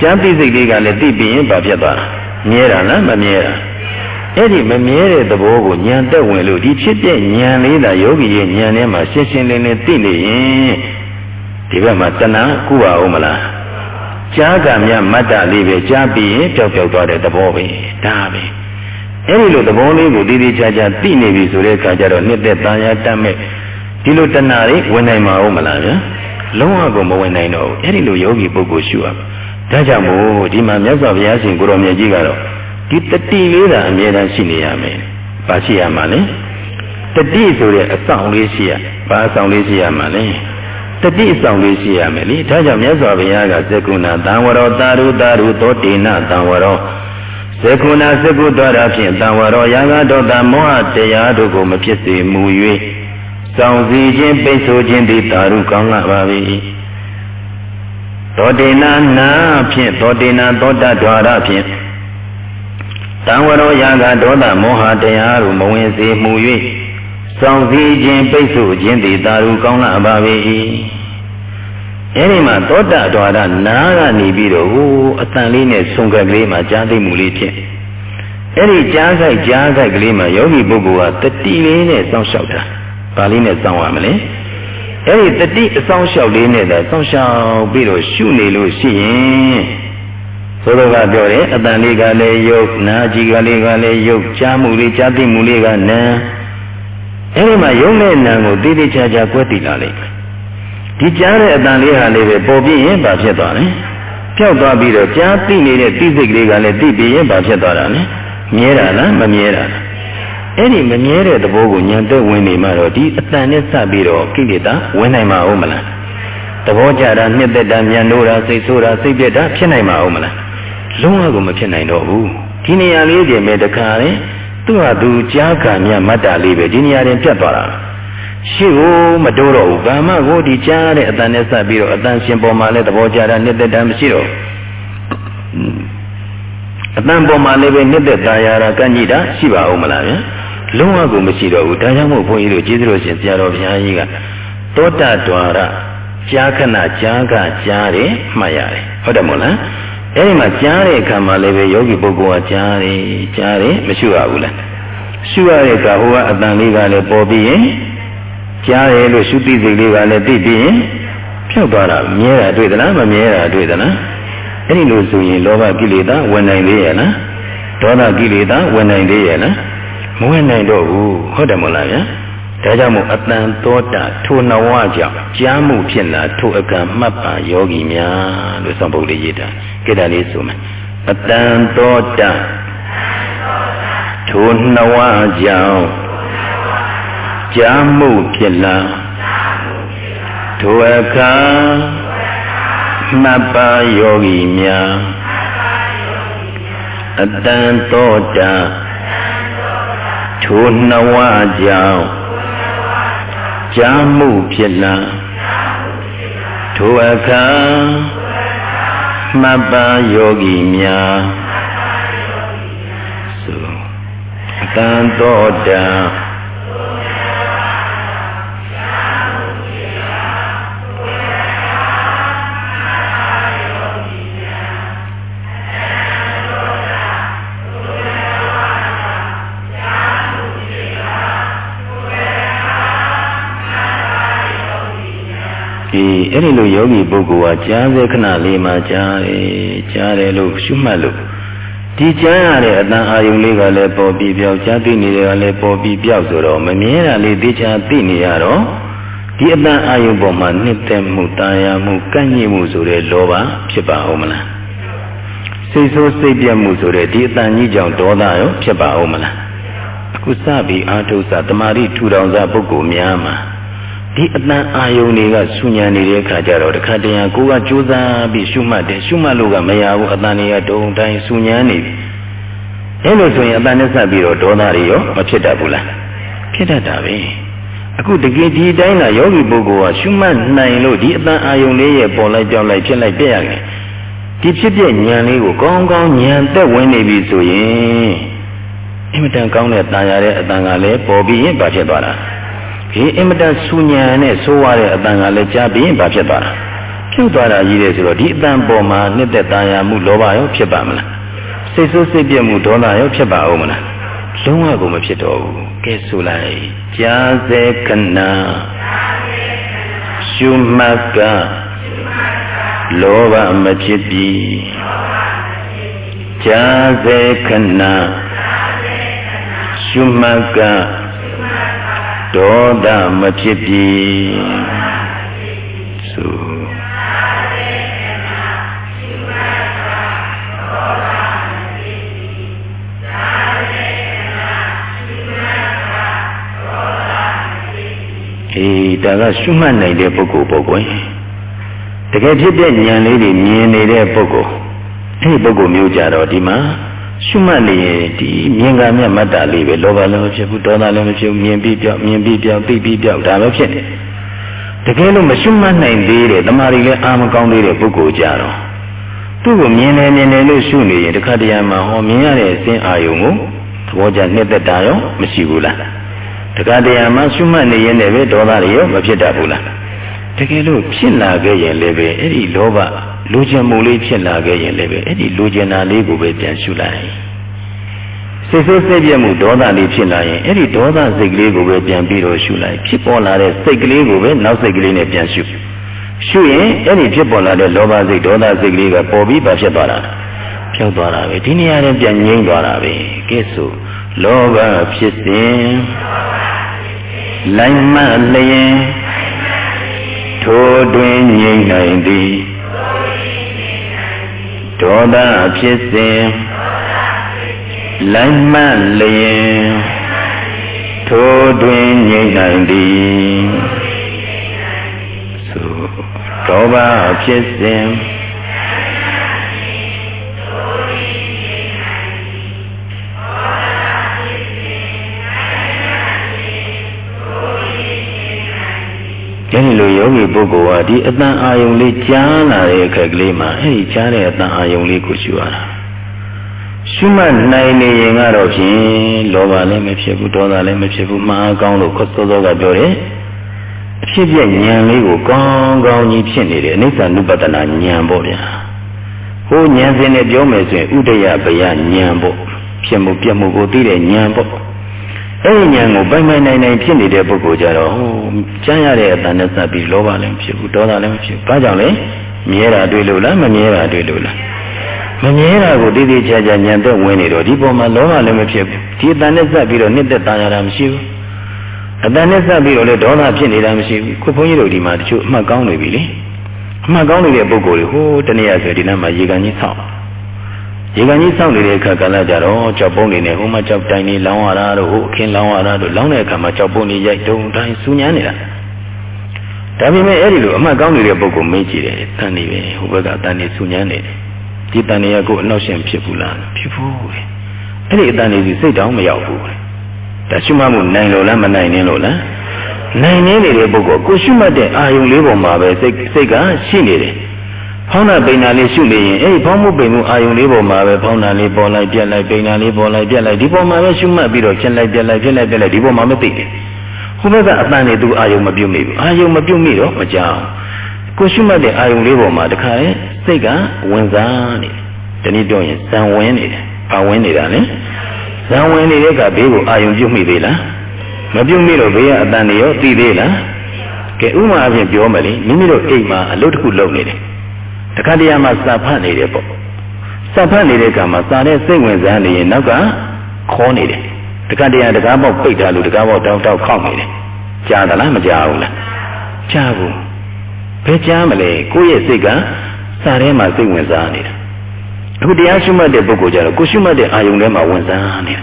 ကြားသိစိတ်လေးကလည်းသိပြီးရင်ဘာဖြစ်သွားတာမြဲတာလားမမြဲတာအဲ့ဒီမမြဲတဲ့သဘောကိုဉာဏ်တက်ဝင်လို့ဒီဖြစ်တဲ့ဉာဏ်လေးသာယောဂီရဲ့ဉာဏ်ထဲမှာရှင်းရှင်းလင်းလင်းသိနေရင် ဒီဘက်မှာတဏှာကုပါဦးမလားကြားကမြမတ္တလေးပဲကြားပြီးရင်ပျောက်ပျောက်သွားတဲ့သဘောပဲဒါပဲအဲ့ဒီလိုသဘောလေးကိုတည်တည်ချာချာသိနေပြီဆိုတဲ့အခါကျတော့နှစ်သက်တန်ရာတတ်မဲ့ဒီလိုတဏှာတွေဝင်နိုင်မှာဟုတ်မလားဗျာလုံးဝကိုမဝင်နိုင်တော့ဘူးအဲ့ဒီလိုယောဂီပုဂ္ဂိုလ်ရှုရဒါကြောင့်မို့ဒီမှာမြတ်စွာဘုရားရှင်ကိုရောင်မြတ်ကြီးကတော့ဒီတတိလေးသာအမြဲတမ်းရှိနေရမယ်။ဘာရှိရမှာလဲ။တတိဆိုတဲ့အဆောင်လေးရှိရ။ဘာအဆောင်လေးရှိရမှာလဲ။ တတိအဆောင်လေးရှိရမယ်လေ။ဒါကြောင့်မြတ်စွာဘုရားကသက္ကုဏသံဝရောတာရုတာရုသောတေနသံဝရောသက္ကုဏသက္ကုတော်ရာဖြင့်သံဝရောယာဂတောတမောဟတရားတို့ကိုမဖြစ်စေမူ၍စောင့်စည်းခြင်းပိတ်ဆို့ခြင်းသည်တာရုကောင်းလာပါ၏သောတေနနာဖြင့်သောတေနသောတဒွါရဖြင့်တံဝရောယာကဒေါသမောဟတရားတို့မဝင်စေမှု၍ စောင့်စည်းခြင်းပိတ်ဆို့ခြင်းသည်တာရုကောင်းလာပါ၏အဲဒီမှာသောတဒွါရနာကနေပြီးတော့ဟိုအတန်လေးနဲ့ဆုံကပ်ကလေးမှာကြားသိမှုလေးဖြစ်အဲ့ဒီကြားဆိုင်ကြားဆိုင်ကလေးမှာယောဂီပုဂ္ဂိုလ်ကတတိလေးနဲ့စောင့်ရှောက်တာ။ဘာလေးနဲ့စောင့်ရမလဲ။အဲ့ဒီတတိအဆောင်လျှောက်လေးနဲ့သာစောင့်ရှောက်ပြီးတော့ရှုနေလို့ရှိရင်သို့တော်ကပြောတယ်အတန်လေးကလည်းယုတ်နာကြည်ကလေးကလည်းယုတ်ကြားမှုလေးကြားသိမှုလေးကနံ အဲ့ဒီမှာယုံနဲ့နံကိုတိတိကျကျကွဲတည်လာလိမ့်မယ်ဒီကြားတဲ့အတန်လေးဟာလေးပဲပေါ်ပြင်းရင်ဘာဖြစ်သွားလဲပျောက်သွားပြီးတော့ကြားသိနေတဲ့သိစိတ်ကလေးကလည်းသိပြီးရင်ဘာဖြစ်သွားတာလဲမြဲတာလားမမြဲတာလားအဲ့ဒီမမြဲတဲ့သဘောကိုညံတဲ့ဝင်နေမှတော့ဒီအတန်နဲ့စပြီးတော့ကိလေသာဝင်နိုင်မှာဟုတ်မလားသဘောကြတာနှစ်သက်တာညံလို့တာစိတ်ဆိုးတာစိတ်ပြက်တာဖြစ်နိုင်မှာဟုတ်မလားလုံးဝကိုမဖြစ်နိုင်တော့ဘူးဒီနေရာလေးပြင်မဲ့တခါရင် သူ့ဟာသူကြားကံမြတ်မတ္တလေးပဲဒီနေရာရင်ပြတ်သွားတာရှိကိုမတိုးတော့ဘူးဘာမှကိုဒီကြားတဲ့အတန်နဲ့စပြီးတော့အတန်ရှင်ပေါ်မှာလည်းသဘောကြတာနှစ်သက်တာမရှိတော့အတန်ပေါ်မှာလည်းပဲနှစ်သက်တာယာတာကန့်ကြည့်တာရှိပါဦးမလားဗျာလုံးဝကိုမရှိတော့ဘူးဒါကြောင့်မို့ဘုန်းကြီးတို့ကျေးဇူးတော်ရှင်ဆရာတော်ဘုရားကြီးကသောတဒွါရကြားခဏကြားကကြားတယ်မှတ်ရတယ်ဟုတ်တယ်မို့လား အဲဒီမှာကြားတဲ့အခါမှာလည်းပဲယောဂီပုဂ္ဂိုလ်ကကြားတယ်ကြားတယ်မရှိရဘူးလားရှုရတဲ့အခါဟိုကအတန်လေးကလည်းပေါ်ပြီးရင်ကြားတယ်လို့ရှုသိစိတ်လေးကလည်းသိပြီးရင်ဖြောက်သွားတာမြဲတာတွေ့သလားမမြဲတာတွေ့သလားအဲ့ဒီလိုဆိုရင်လောဘကိလေသာဝင်နိုင်သေးရဲ့လားဒေါသကိလေသာဝင်နိုင်သေးရဲ့လားမဝင်နိုင်တော့ဘူးဟုတ်တယ်မလားဗျာဒါကြောင့်မို့အတန်သောတာထိုနဝကြောင့်ကြားမှုဖြစ်လာထိုအကံမှတ်ပါယောဂီများလို့ဆောင်ပုဒ်လေးရေးတာ ကိတ္တလေးဆိုမယ်အတန်သောတာထိုနဝကြောင့်ကြားမှုဖြစ်လာထိုအခါမှတ်ပါယောဂီများအတန်တော်တာထိုနှဝကြောင့်ကြားမှုဖြစ်လာထိုအခါ မှတ်ပါယောဂီများဆိုအတန်တော်တာ အဲ့ဒီလိုယောဂီပုဂ္ဂိုလ်ကကြားစေခဏလေးမှကြားတယ်ကြားတယ်လို့ရှုမှတ်လို့ဒီကြားရတဲ့အတန်အာယုံလေးကလည်းပေါ်ပြီးပြောက်ကြားသိနေတဲ့ကလည်းပေါ်ပြီးပြောက်ဆိုတော့မမြဲတာလေးသိချာသိနေရတော့ဒီအတန်အာယုံပေါ်မှာနှစ်သက်မှုတာယာမှုကန့်ညှိမှုဆိုတဲ့လောဘဖြစ်ပါဦးမလားစိတ်ဆိုးစိတ်ပြတ်မှုဆိုတဲ့ဒီအတန်ကြီးကြောင့်ဒေါသရောဖြစ်ပါဦးမလားအခုစပြီးအာထုစတမာတိထူထောင်စားပုဂ္ဂိုလ်များမှာ ဒီအတန်အာယုန်တွေကဆူညံနေတဲ့အခါကျတော့တခါတည်းကိုကကြိုးစားပြီးရှုမှတ်တယ်ရှုမှတ်လို့ကမရဘူးအတန်တွေကတုံတိုင်းဆူညံနေပြီအဲလိုဆိုရင်အတန်နဲ့ဆက်ပြီးတော့ဒေါသတွေရောမဖြစ်တတ်ဘူးလားဖြစ်တတ်တာပဲအခုတကယ်ဒီတိုင်းသာယောဂီပုဂ္ဂိုလ်ကရှုမှတ်နိုင်လို့ဒီအတန်အာယုန်လေးရဲ့ပေါ်လိုက်ကြောက်လိုက်ဖြစ်လိုက်ပြက်ရတယ်ဒီဖြစ်ပြဉာဏ်လေးကိုကောင်းကောင်းဉာဏ်သက်ဝင်နေပြီဆိုရင်အင်မတန်ကောင်းတဲ့ตาရတဲ့အတန်ကလည်းပေါ်ပြီးရင်ဘာဖြစ်သွားတာ ဒီအင်မတန်ဆူညံနဲ့ဆိုးရတဲ့အတန်ကလည်းကြားပြီးရင်ဘာဖြစ်သွားတာဖြုတ်သွားတာကြီးတယ်ဆိုတော့ဒီအတန်ပေါ်မှာနှစ်သက်ตาရမှုလောဘရောဖြစ်ပါမလားစိတ်ဆိုးစိတ်ပြတ်မှုဒေါသရောဖြစ်ပါဦးမလားလုံးဝကိုမဖြစ်တော့ဘူးကဲဆိုလိုက်ကြားစေခဏရှုမှတ်ကလောဘမဖြစ်ပြီကြားစေခဏရှုမှတ်က ဒေါသမဖြစ်ပြီဆိုအေးဒါကရှုမှတ်နိုင်တဲ့ပုဂ္ဂိုလ်ပေါ့ကွယ်တကယ်ဖြစ်တဲ့ဉာဏ်လေးတွေမြင်နေတဲ့ပုဂ္ဂိုလ်အဲ့ဒီပုဂ္ဂိုလ်မျိုးကြတော့ဒီမှာ ရှုမှတ်နေရင်ဒီမြင်ကမြတ်မတ္တလေးပဲလောဘလည်းမဖြစ်ဘူးဒေါသလည်းမဖြစ်ဘူးမြင်ပြီးပြောက်မြင်ပြီးပြောက်သိပြီးပြောက်ဒါပဲဖြစ်နေတကယ်လို့မရှုမှတ်နိုင်သေးတဲ့တမာရီလည်းအာမကောင်းသေးတဲ့ပုဂ္ဂိုလ်ကြတော့သူ့ကိုမြင်နေမြင်နေလို့ရှုနေရင်တခါတရံမှာဟောမြင်ရတဲ့အစဉ်အာယုံကိုသဘောကျနှစ်သက်တာရောမရှိဘူးလားတခါတရံမှာရှုမှတ်နေရင်လည်းပဲဒေါသတွေရောမဖြစ်တတ်ဘူးလားတကယ်လို့ဖြစ်လာခဲ့ရင်လည်းပဲအဲ့ဒီလောဘ လူကျင်မှုလေးဖြစ်လာခဲ့ရင်လည်းပဲအဲ့ဒီလူကျင်တာလေးကိုပဲပြန်ရှုလိုက်စိတ်ဆိုးစိတ်ပြတ်မှုဒေါသလေးဖြစ်လာရင်အဲ့ဒီဒေါသစိတ်ကလေးကိုပဲပြန်ပြီးတော့ရှုလိုက်ဖြစ်ပေါ်လာတဲ့စိတ်ကလေးကိုပဲနောက်စိတ်ကလေးနဲ့ပြန်ရှုရှုရင်အဲ့ဒီဖြစ်ပေါ်လာတဲ့လောဘစိတ်ဒေါသစိတ်ကလေးကပေါ်ပြီးပါဖြစ်သွားတာဖြောက်သွားတာပဲဒီနေရာနဲ့ပြန်ငြိမ့်သွားတာပဲကဲဆိုလောဘဖြစ်စဉ်လိုက်မှလျင်ထိုတွင်ငြိမ့်နိုင်သည် ဒေါသဖြစ်စဉ်လိုက်မှလျင်ထိုတွင်ငြိမ့်နိုင်သည်ဆိုဒေါဘဖြစ်စဉ် အဲဒီလိုယောဂီပုဂ္ဂိုလ်ဟာဒီအတန်အာယုံလေးကြားလာတဲ့အခက်ကလေးမှာအဲဒီကြားတဲ့အတန်အာယုံလေးကိုရှုရတာရှုမှတ်နိုင်နေရင်ကတော့ဖြင့်လောဘလည်းမဖြစ်ဘူးဒေါသလည်းမဖြစ်ဘူးမအားကောင်းလို့ခေါစောစောကပြောတယ်အဖြစ်ပြဉာဏ်လေးကိုကောင်းကောင်းကြီးဖြစ်နေတယ်အနိစ္စနုပတနာဉာဏ်ပေါ့ဗျာဟိုဉာဏ်စဉ်နဲ့ပြောမယ်ဆိုရင်ဥဒယဘယဉာဏ်ပေါ့ဖြစ်မှုပြမှုကိုသိတဲ့ဉာဏ်ပေါ့ အဲ့ဒီဉာဏ်ကိုပိုင်ပိုင်နိုင်နိုင်ဖြစ်နေတဲ့ပုဂ္ဂိုလ်ကြတော့ဟိုကြားရတဲ့အတန်နဲ့စပ်ပြီးလောဘလည်းမဖြစ်ဘူးဒေါသလည်းမဖြစ်ဘူး။ဘာကြောင့်လဲမြဲတာတွေ့လို့လားမမြဲတာတွေ့လို့လားမမြဲတာကိုတည်တည်ချာချာဉာဏ်သက်ဝင်နေတော့ဒီပုံမှာလောဘလည်းမဖြစ်ဘူး။ဒီအတန်နဲ့စပ်ပြီးတော့နှစ်သက်တာရတာမရှိဘူး။အတန်နဲ့စပ်ပြီးတော့လေဒေါသဖြစ်နေတာမရှိဘူး။ခုဘုန်းကြီးတို့ဒီမှာတချို့အမှတ်ကောင်းနေပြီလေ။အမှတ်ကောင်းနေတဲ့ပုဂ္ဂိုလ်တွေဟိုတနေ့ရဆိုဒီနားမှာရေကန်ကြီးဆောက် ရေကန်ကြီးစောင့်နေတဲ့အခါကလည်းကြတော့ကြောက်ပုံးနေနဲ့ဟိုမှာကြောက်တိုင်နေလောင်းရတာတို့ဟိုအခင်းလောင်းရတာတို့လောင်းတဲ့အခါမှာကြောက်ပုံးနေရိုက်တုံတိုင်းစူညမ်းနေတာဒါပေမဲ့အဲ့ဒီလိုအမှတ်ကောင်းနေတဲ့ပုဂ္ဂိုလ်မေးကြည့်တယ်တန်နေပဲဟိုဘက်ကတန်နေစူညမ်းနေတယ်ဒီတန်နေရကိုအနောက်ရှင်ဖြစ်ဘူးလားဖြစ်ဘူးတဲ့အဲ့ဒီအတန်နေစီစိတ်တောင်မရောက်ဘူးတဲ့ဒါရှုမှတ်မှုနိုင်လို့လားမနိုင်နေလို့လားနိုင်နေနေတဲ့ပုဂ္ဂိုလ်ကိုရှုမှတ်တဲ့အာယုံလေးပေါ်မှာပဲစိတ်စိတ်ကရှိနေတယ် ဖောင်းတာပိန်တာလေးရှုနေရင်အဲ့ဒီဖောင်းမှုပိန်မှုအာယုံလေးပေါ်မှာပဲဖောင်းတာလေးပေါ်လိုက်ပြက်လိုက်ပိန်တာလေးပေါ်လိုက်ပြက်လိုက်ဒီပေါ်မှာပဲရှုမှတ်ပြီးတော့ချက်လိုက်ပြက်လိုက်ပြက်လိုက်ပြက်လိုက်ဒီပေါ်မှာမသိတယ်ဟိုဘက်ကအတန်နေသူအာယုံမပြုတ်မိဘူးအာယုံမပြုတ်မိတော့မကြောက်ကိုရှုမှတ်တဲ့အာယုံလေးပေါ်မှာတခါလေစိတ်ကဝင်စားနေတယ်ဒီနေ့ပြောရင်ဇံဝင်နေတယ်ဘာဝင်နေတာလဲဇံဝင်နေတဲ့ကဘေးကိုအာယုံပြုတ်မိသေးလားမပြုတ်မိတော့ဘေးကအတန်နေရောသိသေးလားကဲဥမာအဖြစ်ပြောမယ်လေမိမိတို့အိမ်မှာအလုပ်တစ်ခုလုပ်နေတယ် တခါတရံမှာစာဖတ်နေတယ်ပေါ့စာဖတ်နေတဲ့ကံမှာစာတဲ့စိတ်ဝင်စားနေရင်နောက်ကခေါ်နေတယ်တခါတရံတကားပေါက်ပိတ်ထားလို့တကားပေါက်တောက်တောက်ခောက်နေတယ်ကြားသလားမကြားဘူးလားကြားဘူးဘယ်ကြားမလဲကိုယ့်ရဲ့စိတ်ကစာထဲမှာစိတ်ဝင်စားနေတာအခုတရားရှုမှတ်တဲ့ပုဂ္ဂိုလ်ကြတော့ကိုရှုမှတ်တဲ့အာယုံထဲမှာဝင်စားနေတယ်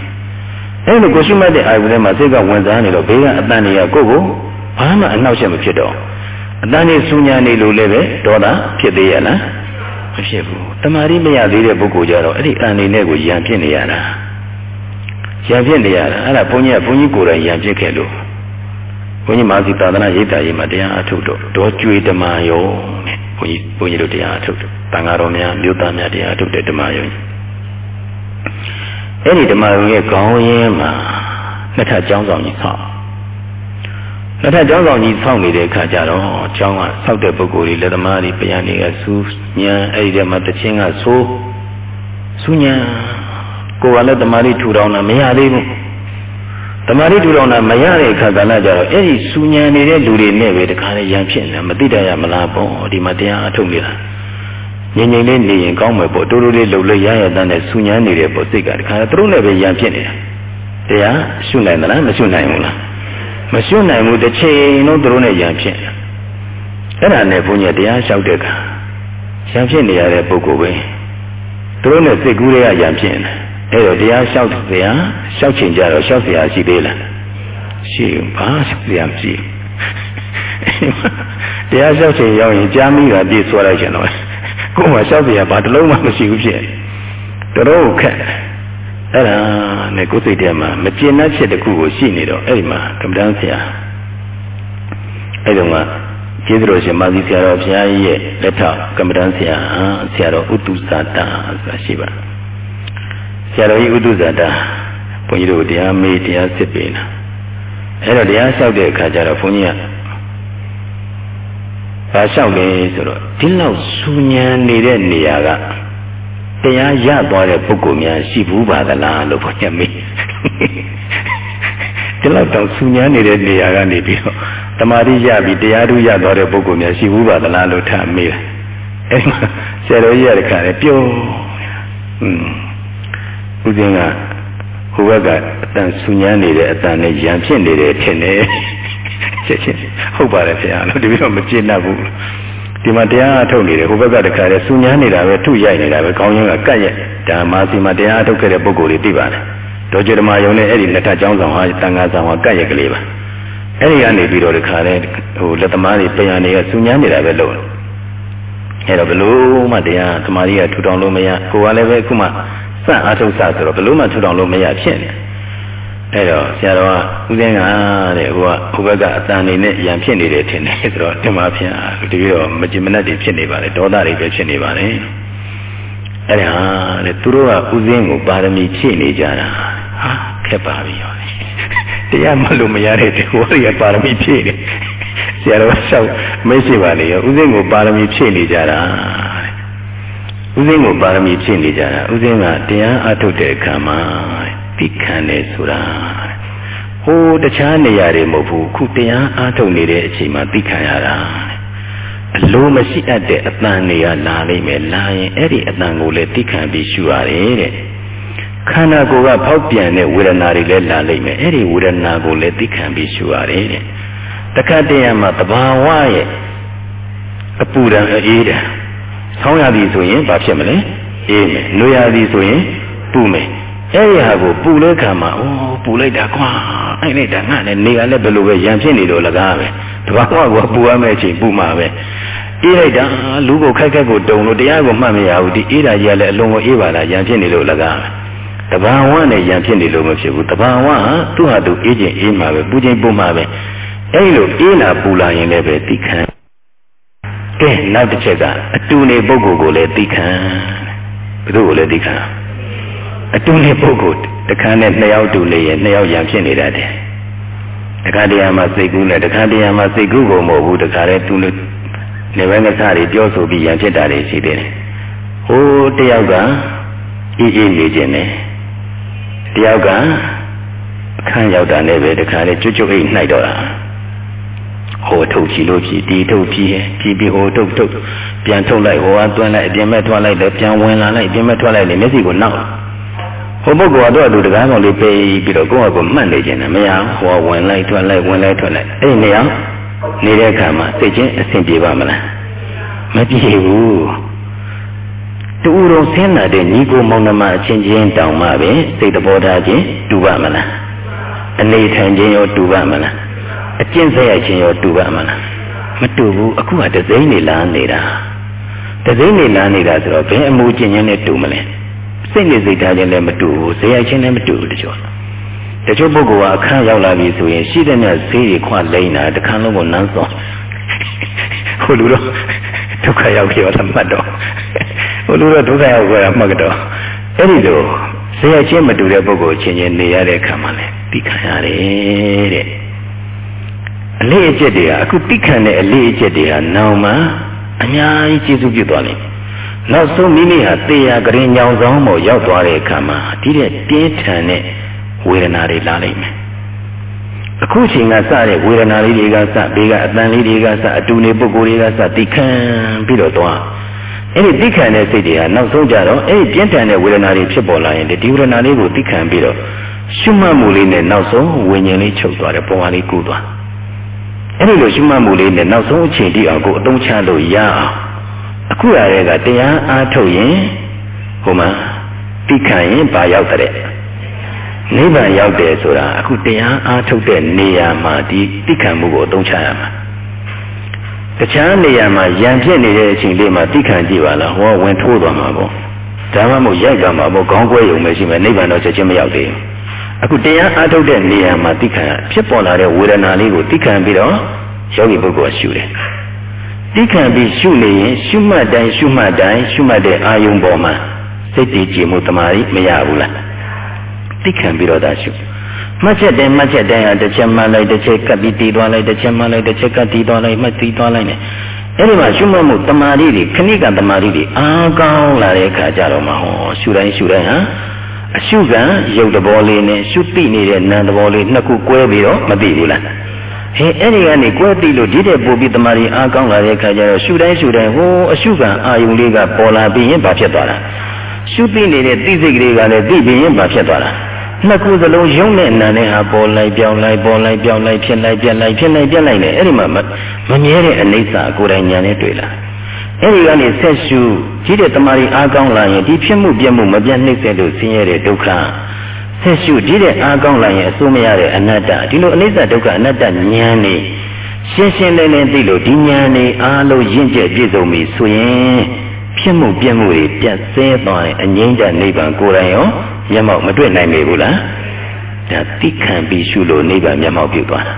အဲ့လိုကိုရှုမှတ်တဲ့အာယုံထဲမှာစိတ်ကဝင်စားနေတော့ဘေးကအတန်တွေကကိုယ့်ကိုဘာမှအနှောက်အယှက်မဖြစ်တော့ အတန်နေစူညာနေလို့လည်းပဲဒေါသဖြစ်သေးရလားမဖြစ်ဘူးတမာရီမရသေးတဲ့ပုဂ္ဂိုလ်ကြတော့အဲ့ဒီအန်နေနဲ့ကိုယံဖြစ်နေရတာယံဖြစ်နေရတာအဲ့ဒါဘုန်းကြီးကဘုန်းကြီးကိုယ်တိုင်ယံဖြစ်ခဲ့လို့ဘုန်းကြီးမာစီသာသနာရိပ်တာရေးမှာတရားအထုတ်တော့ဒေါ်ကျွေဓမ္မယောနဲ့ဘုန်းကြီးဘုန်းကြီးတို့တရားအထုတ်တယ်တန်ဃာတော်များမြို့သားများတရားအထုတ်တဲ့ဓမ္မယောအဲ့ဒီဓမ္မယောရဲ့ခေါင်းရင်းမှာနှစ်ထပ်ကျောင်းဆောင်ကြီးဆောက် လက်ထက်ကျောင်းဆောင်ကြီးဆောက်နေတဲ့အခါကျတော့ကျောင်းကဆောက်တဲ့ပုဂ္ဂိုလ်တွေလက်သမားတွေပြန်နေကစူးညံအဲ့ဒီထဲမှာတချင်းကဆိုးစူးညံကိုယ်ကလည်းတမာရီထူထောင်တာမရသေးဘူးတမာရီထူထောင်တာမရတဲ့အခါကလည်းကျတော့အဲ့ဒီစူးညံနေတဲ့လူတွေနဲ့ပဲတခါလေရံဖြစ်နေမသိတတ်ရမလားပေါ့ဒီမှာတရားအထုတ်နေတာငြိမ်ငြိမ်လေးနေရင်ကောင်းမယ်ပေါ့တိုးတိုးလေးလှုပ်လို့ရရတဲ့နဲ့စူညံနေတဲ့ပေါ့စိတ်ကတခါသူတို့နဲ့ပဲရံဖြစ်နေတာတရားရှုနိုင်သလားမရှုနိုင်ဘူးလား မရှုနိုင်ဘူးတစ်ချိန်လုံးသူတို့နဲ့ရံဖြစ်တယ်အဲ့ဒါနဲ့ဘုန်းကြီးတရားလျှောက်တဲ့အခါရံဖြစ်နေရတဲ့ပုဂ္ဂိုလ်ပဲသူတို့နဲ့စိတ်ကူးတွေကရံဖြစ်နေအဲ့တော့တရားလျှောက်เสียလျှောက်ချိန်ကြတော့လျှောက်เสียရှိသေးလားရှိဘာလျှောက်เสียမရှိတရားလျှောက်ချိန်ရောက်ရင်ကြားမိတာပြေးဆွဲလိုက်ချင်တော့ကိုယ်မှလျှောက်เสียဘာတလုံးမှမရှိဘူးဖြစ်တော်ခက် အဲ့ဒါနဲ့ကိုယ်စိတ်ထဲမှာမကျေနပ်ချက်တစ်ခုကိုရှိနေတော့အဲ့ဒီမှာကမ္ဘာဆရာအဲ့ဒီမှာကျေးဇူးတော်ရှင်မာသီဆရာတော်ဘုရားကြီးရဲ့လက်ထောက်ကမ္ဘာဆရာဆရာတော်ဥတုဇာတာဆိုတာရှိပါဆရာတော်ကြီးဥတုဇာတာဘုန်းကြီးတို့တရားမေးတရားစစ်ပေးတာအဲ့တော့တရားလျှောက်တဲ့အခါကျတော့ဘုန်းကြီးကဘာလျှောက်လဲဆိုတော့ဒီလောက်စူညံနေတဲ့နေရာက တရားရသွားတဲ့ပုဂ္ဂိုလ်များရှိဘူးပါသလားလို့ဘုရားမေးဒီလောက်တောင်ဆူညမ်းနေတဲ့နေရာကနေပြီးတော့တမာတိရပြီးတရားဓုရသွားတဲ့ပုဂ္ဂိုလ်များရှိဘူးပါသလားလို့ထမေးတယ်အဲ့မှာဆရာတော်ကြီးရတဲ့ခါနဲ့ပြုံးอืมဦးဇင်းကဟိုဘက်ကအတန်ဆူညမ်းနေတဲ့အတန်နဲ့ရံဖြစ်နေတယ်ဖြစ်နေချက်ချင်းဟုတ်ပါတယ်ဆရာလို့ဒီပြီးတော့မကျေနပ်ဘူး ဒီမှာတရားအထုတ်နေတယ်ဟိုဘက်ကတခါလဲစူညမ်းနေတာပဲထုရိုက်နေတာပဲကောင်းရင်ကကတ်ရဲ့ဒါမှစီမှာတရားအထုတ်ခဲ့တဲ့ပုဂ္ဂိုလ်တွေသိပါတယ်ဒေါ်ကျေဓမ္မယုံနဲ့အဲ့ဒီလက်ထကျောင်းဆောင်ဟာတန်ခါဆောင်ဟာကတ်ရဲ့ကလေးပါအဲ့ဒီကနေပြီးတော့တခါလဲဟိုလက်သမားတွေပြန်နေရစူညမ်းနေတာပဲလို့အဲ့တော့ဘလို့မှတရားသမားကြီးကထူထောင်လို့မရကိုကလည်းပဲအခုမှစအထုတ်စဆိုတော့ဘလို့မှထူထောင်လို့မရဖြစ်နေတယ် အဲ့တော့ဆရာတော်ကဦးသိန်းကတဲ့ဟိုကဟိုဘက်ကအတန်နေနဲ့ရံဖြစ်နေတယ်ထင်တယ်ဆိုတော့တင်ပါဗျာဒီပြီးတော့မကြင်မနက်တွေဖြစ်နေပါလေဒေါသတွေပဲဖြစ်နေပါလေအဲ့ဒါတဲ့သူတို့ကဦးသိန်းကိုပါရမီဖြည့်နေကြတာဟာခက်ပါပြီရောတရားမလို့မရတဲ့ဒီဟိုတွေကပါရမီဖြည့်တယ်ဆရာတော်ကရှောက်မရှိပါလေရောဦးသိန်းကိုပါရမီဖြည့်နေကြတာဦးသိန်းကိုပါရမီဖြည့်နေကြတာဦးသိန်းကတရားအထုတ်တဲ့အခါမှာ သိခံတယ်ဆိုတာဟိုတခြားနေရာတွေမဟုတ်ဘူးခုတရားအားထုတ်နေတဲ့အချိန်မှာသိခံရတာအလိုမရှိအပ်တဲ့အတန်တွေကလာလိမ့်မယ်လာရင်အဲ့ဒီအတန်ကိုလည်းသိခံပြီးရှုရတယ်တဲ့ခန္ဓာကိုယ်ကဖောက်ပြန်တဲ့ဝေဒနာတွေလည်းလာလိမ့်မယ်အဲ့ဒီဝေဒနာကိုလည်းသိခံပြီးရှုရတယ်တဲ့တခါတည်းမှာတဘာဝရဲ့အပူဒဏ်အေးဒဏ်ဆောင်းရသည်ဆိုရင်ဘာဖြစ်မလဲအေးမယ်နွေရသည်ဆိုရင်ပူမယ် အဲ့ဒီဟာကိုပူတဲ့ခါမှာအိုးပူလိုက်တာကွာအဲ့လိုက်တာငါလည်းနေရလဲဘယ်လိုပဲရံဖြစ်နေတော့လကားပဲတဘာဝကပူရမယ့်အချိန်ပူမှာပဲအေးလိုက်တာလူကိုခိုက်ခိုက်ကိုတုံလို့တရားကိုမှတ်မရဘူးဒီအေးတာကြီးကလည်းအလုံးကိုအေးပါလားရံဖြစ်နေလို့လကားပဲတဘာဝနဲ့ရံဖြစ်နေလို့မဖြစ်ဘူးတဘာဝကသူ့ဟာသူအေးခြင်းအေးမှာပဲပူခြင်းပူမှာပဲအဲ့လိုအေးလာပူလာရင်လည်းပဲသိခံကဲနောက်တစ်ချက်ကအတူနေပုဂ္ဂိုလ်ကိုလည်းသိခံဘယ်သူကိုလည်းသိခံ အတူနေပုဂ္ဂိုလ်တခါနဲ့နှစ်ယောက်တူနေရင်နှစ်ယောက်ရံဖြစ်နေတတ်တယ်တခါတည်းမှာစိတ်ကူးနဲ့တခါတည်းမှာစိတ်ကူးကိုမဟုတ်ဘူးတခါတည်းတူနေဘဲငစားတွေပြောဆိုပြီးရံဖြစ်တာတွေရှိသေးတယ်ဟိုတယောက်ကအေးအေးနေခြင်းနဲ့တယောက်ကအခန်းရောက်တာနဲ့ပဲတခါလေကျွတ်ကျွတ်အိတ်နှိုက်တော့တာဟိုထုတ်ချီလို့ဖြီဒီထုတ်ဖြီဖြီပြီးဟိုထုတ်ထုတ်ပြန်ထုတ်လိုက်ဟိုကတွန်းလိုက်အပြင်မဲ့ထွက်လိုက်တယ်ပြန်ဝင်လာလိုက်အပြင်မဲ့ထွက်လိုက်လေမျက်စိကိုနောက် ဟိုပုဂ္ဂိုလ်ကတော့သူတကားကောင်လေးပေးပြီးတော့ကိုယ့်အကိုမှတ်နေခြင်းနဲ့မရဟိုဝင်လိုက်ထွက်လိုက်ဝင်လိုက်ထွက်လိုက်အဲ့ဒီနေရာနေတဲ့အခါမှာစိတ်ချင်းအဆင်ပြေပါမလားမပြေဘူးတူတော်ဆင်းလာတဲ့ညီကိုမောင်နှမအချင်းချင်းတောင်မှပဲစိတ်တဘောထားချင်းတူပါမလားအနေထိုင်ခြင်းရောတူပါမလားအကျင့်ဆက်ရခြင်းရောတူပါမလားမတူဘူးအခုကဒစိမ့်နေလားနေတာဒစိမ့်နေလားနေတာဆိုတော့ဘယ်အမှုကျင့်ခြင်းနဲ့တူမလဲ စိတ်နေစိတ်ထားခြင်းလည်းမတူဘူးဇေယခြင်းလည်းမတူဘူးတချို့တချို့ပုဂ္ဂိုလ်ကအခန်းရောက်လာပြီဆိုရင်ရှိတဲ့မြတ်ဈေးတွေခွလိမ့်တာတခန်းလုံးကိုနမ်းစောဟိုလူတော့ဒုက္ခရောက်ပြောတာမှတ်တော့ဟိုလူတော့ဒုက္ခရောက်ပြောတာမှတ်တော့အဲ့ဒီလိုဇေယချင်းမတူတဲ့ပုဂ္ဂိုလ်ချင်းချင်းနေရတဲ့ခံမှလည်းသိခံရတယ်တဲ့အလေးအကျက်တွေကအခုသိခံတဲ့အလေးအကျက်တွေဟာနောင်မှာအများကြီးကျေစုပြုသွားလိမ့်မယ် နောက်ဆုံးမိမိဟာတေယာကရင်ညောင်ဆောင်ပေါ်ရောက်သွားတဲ့အခါမှာဒီတဲ့ပြင်းထန်တဲ့ဝေဒနာတွေလာနိုင်မယ်အခုချိန်ကစတဲ့ဝေဒနာလေးတွေကစဘေးကအတန်လေးတွေကစအတူနေပုဂ္ဂိုလ်တွေကစတိခံပြီးတော့သွားအဲ့ဒီတိခံတဲ့စိတ်တွေဟာနောက်ဆုံးကြတော့အဲ့ဒီပြင်းထန်တဲ့ဝေဒနာတွေဖြစ်ပေါ်လာရင်ဒီဝေဒနာလေးကိုတိခံပြီးတော့ရှုမှတ်မှုလေးနဲ့နောက်ဆုံးဝิญဉ်လေးချုပ်သွားတယ်ပုံမှန်လေးကူးသွားအဲ့ဒီလိုရှုမှတ်မှုလေးနဲ့နောက်ဆုံးအချိန်တိအောင်ကိုအသုံးချလို့ရအောင် အခုရတဲ့ကတရားအားထုတ်ရင်ဟိုမှာတိခံရင်ဘာရောက်တဲ့နိဗ္ဗာန်ရောက်တယ်ဆိုတာအခုတရားအားထုတ်တဲ့နေရာမှာဒီတိခံမှုကိုအသုံးချရမှာတခြားနေရာမှာရံပြစ်နေတဲ့အချိန်လေးမှာတိခံကြည့်ပါလားဟောဝင်ထိုးသွားမှာပေါ့ဒါမှမဟုတ်ရိုက်သွားမှာပေါ့ခေါင်းကွဲရုံပဲရှိမယ်နိဗ္ဗာန်တော့ချက်ချင်းမရောက်သေးဘူးအခုတရားအားထုတ်တဲ့နေရာမှာတိခံဖြစ်ပေါ်လာတဲ့ဝေဒနာလေးကိုတိခံပြီးတော့ယောဂီပုဂ္ဂိုလ်ကရှုတယ် တိခံပြီးရှုနေရင်ရှုမှတ်တိုင်းရှုမှတ်တိုင်းရှုမှတ်တဲ့အာယုံပေါ်မှာစိတ်တည်ကြည်မှုတမာရီမရဘူးလားတိခံပြီးတော့ဒါရှုမှတ်ချက်တိုင်းမှတ်ချက်တိုင်းဟာတစ်ချက်မှတ်လိုက်တစ်ချက်ကပ်ပြီးတည်သွားလိုက်တစ်ချက်မှတ်လိုက်တစ်ချက်ကပ်တည်သွားလိုက်မှတ်တည်သွားလိုက်နဲ့အဲ့ဒီမှာရှုမှတ်မှုတမာရီတွေခဏိကတမာရီတွေအားကောင်းလာတဲ့အခါကျတော့မှဟောရှုတိုင်းရှုတိုင်းဟာအရှုကံရုပ်တဘောလေးနဲ့ရှုတိနေတဲ့နာမ်တဘောလေးနှစ်ခု꿰ပြီးတော့မသိဘူးလား ဟဲ့အဲ့ဒီကနေ꿰သိလို့ဒီတဲ့ပို့ပြီးတမာရီအားကောင်းလာတဲ့အခါကျတော့ရှုတိုင်းရှုတိုင်းဟိုအရှုကံအာယုံလေးကပေါ်လာပြီးရင်ဘာဖြစ်သွားတာရှုသိနေတဲ့သိစိတ်ကလေးကလည်းသိပြီးရင်ဘာဖြစ်သွားတာနှစ်ခုစလုံးယုံနဲ့နာနဲ့ဟာပေါ်လိုက်ပြောင်းလိုက်ပေါ်လိုက်ပြောင်းလိုက်ဖြစ်လိုက်ပြက်လိုက်ဖြစ်လိုက်ပြက်လိုက်နဲ့အဲ့ဒီမှာမမြဲတဲ့အနိစ္စကိုယ်တိုင်ညာနဲ့တွေ့လာအဲ့ဒီကနေဆက်ရှုကြီးတဲ့တမာရီအားကောင်းလာရင်ဒီဖြစ်မှုပြက်မှုမပြတ်နှိမ့်ဆက်လို့ဆင်းရဲတဲ့ဒုက္ခ ဆက်ရှုကြီးတဲ့အားကောင်းလာရင်အစိုးမရတဲ့အနတ္တဒီလိုအနိစ္စဒုက္ခအနတ္တဉာဏ်နေရှင်းရှင်းလင်းလင်းသိလို့ဒီဉာဏ်နေအားလုံးရင့်ကျက်ပြည့်စုံပြီဆိုရင်ဖြစ်မှုပြက်မှုတွေပြတ်ဆဲသွားတဲ့အငြိမ့်ချနိဗ္ဗာန်ကိုယ်တိုင်ရောမျက်မှောက်မတွေ့နိုင်ပေဘူးလားဒါတိခံပြီးရှုလို့နိဗ္ဗာန်မျက်မှောက်ပြုသွားတာ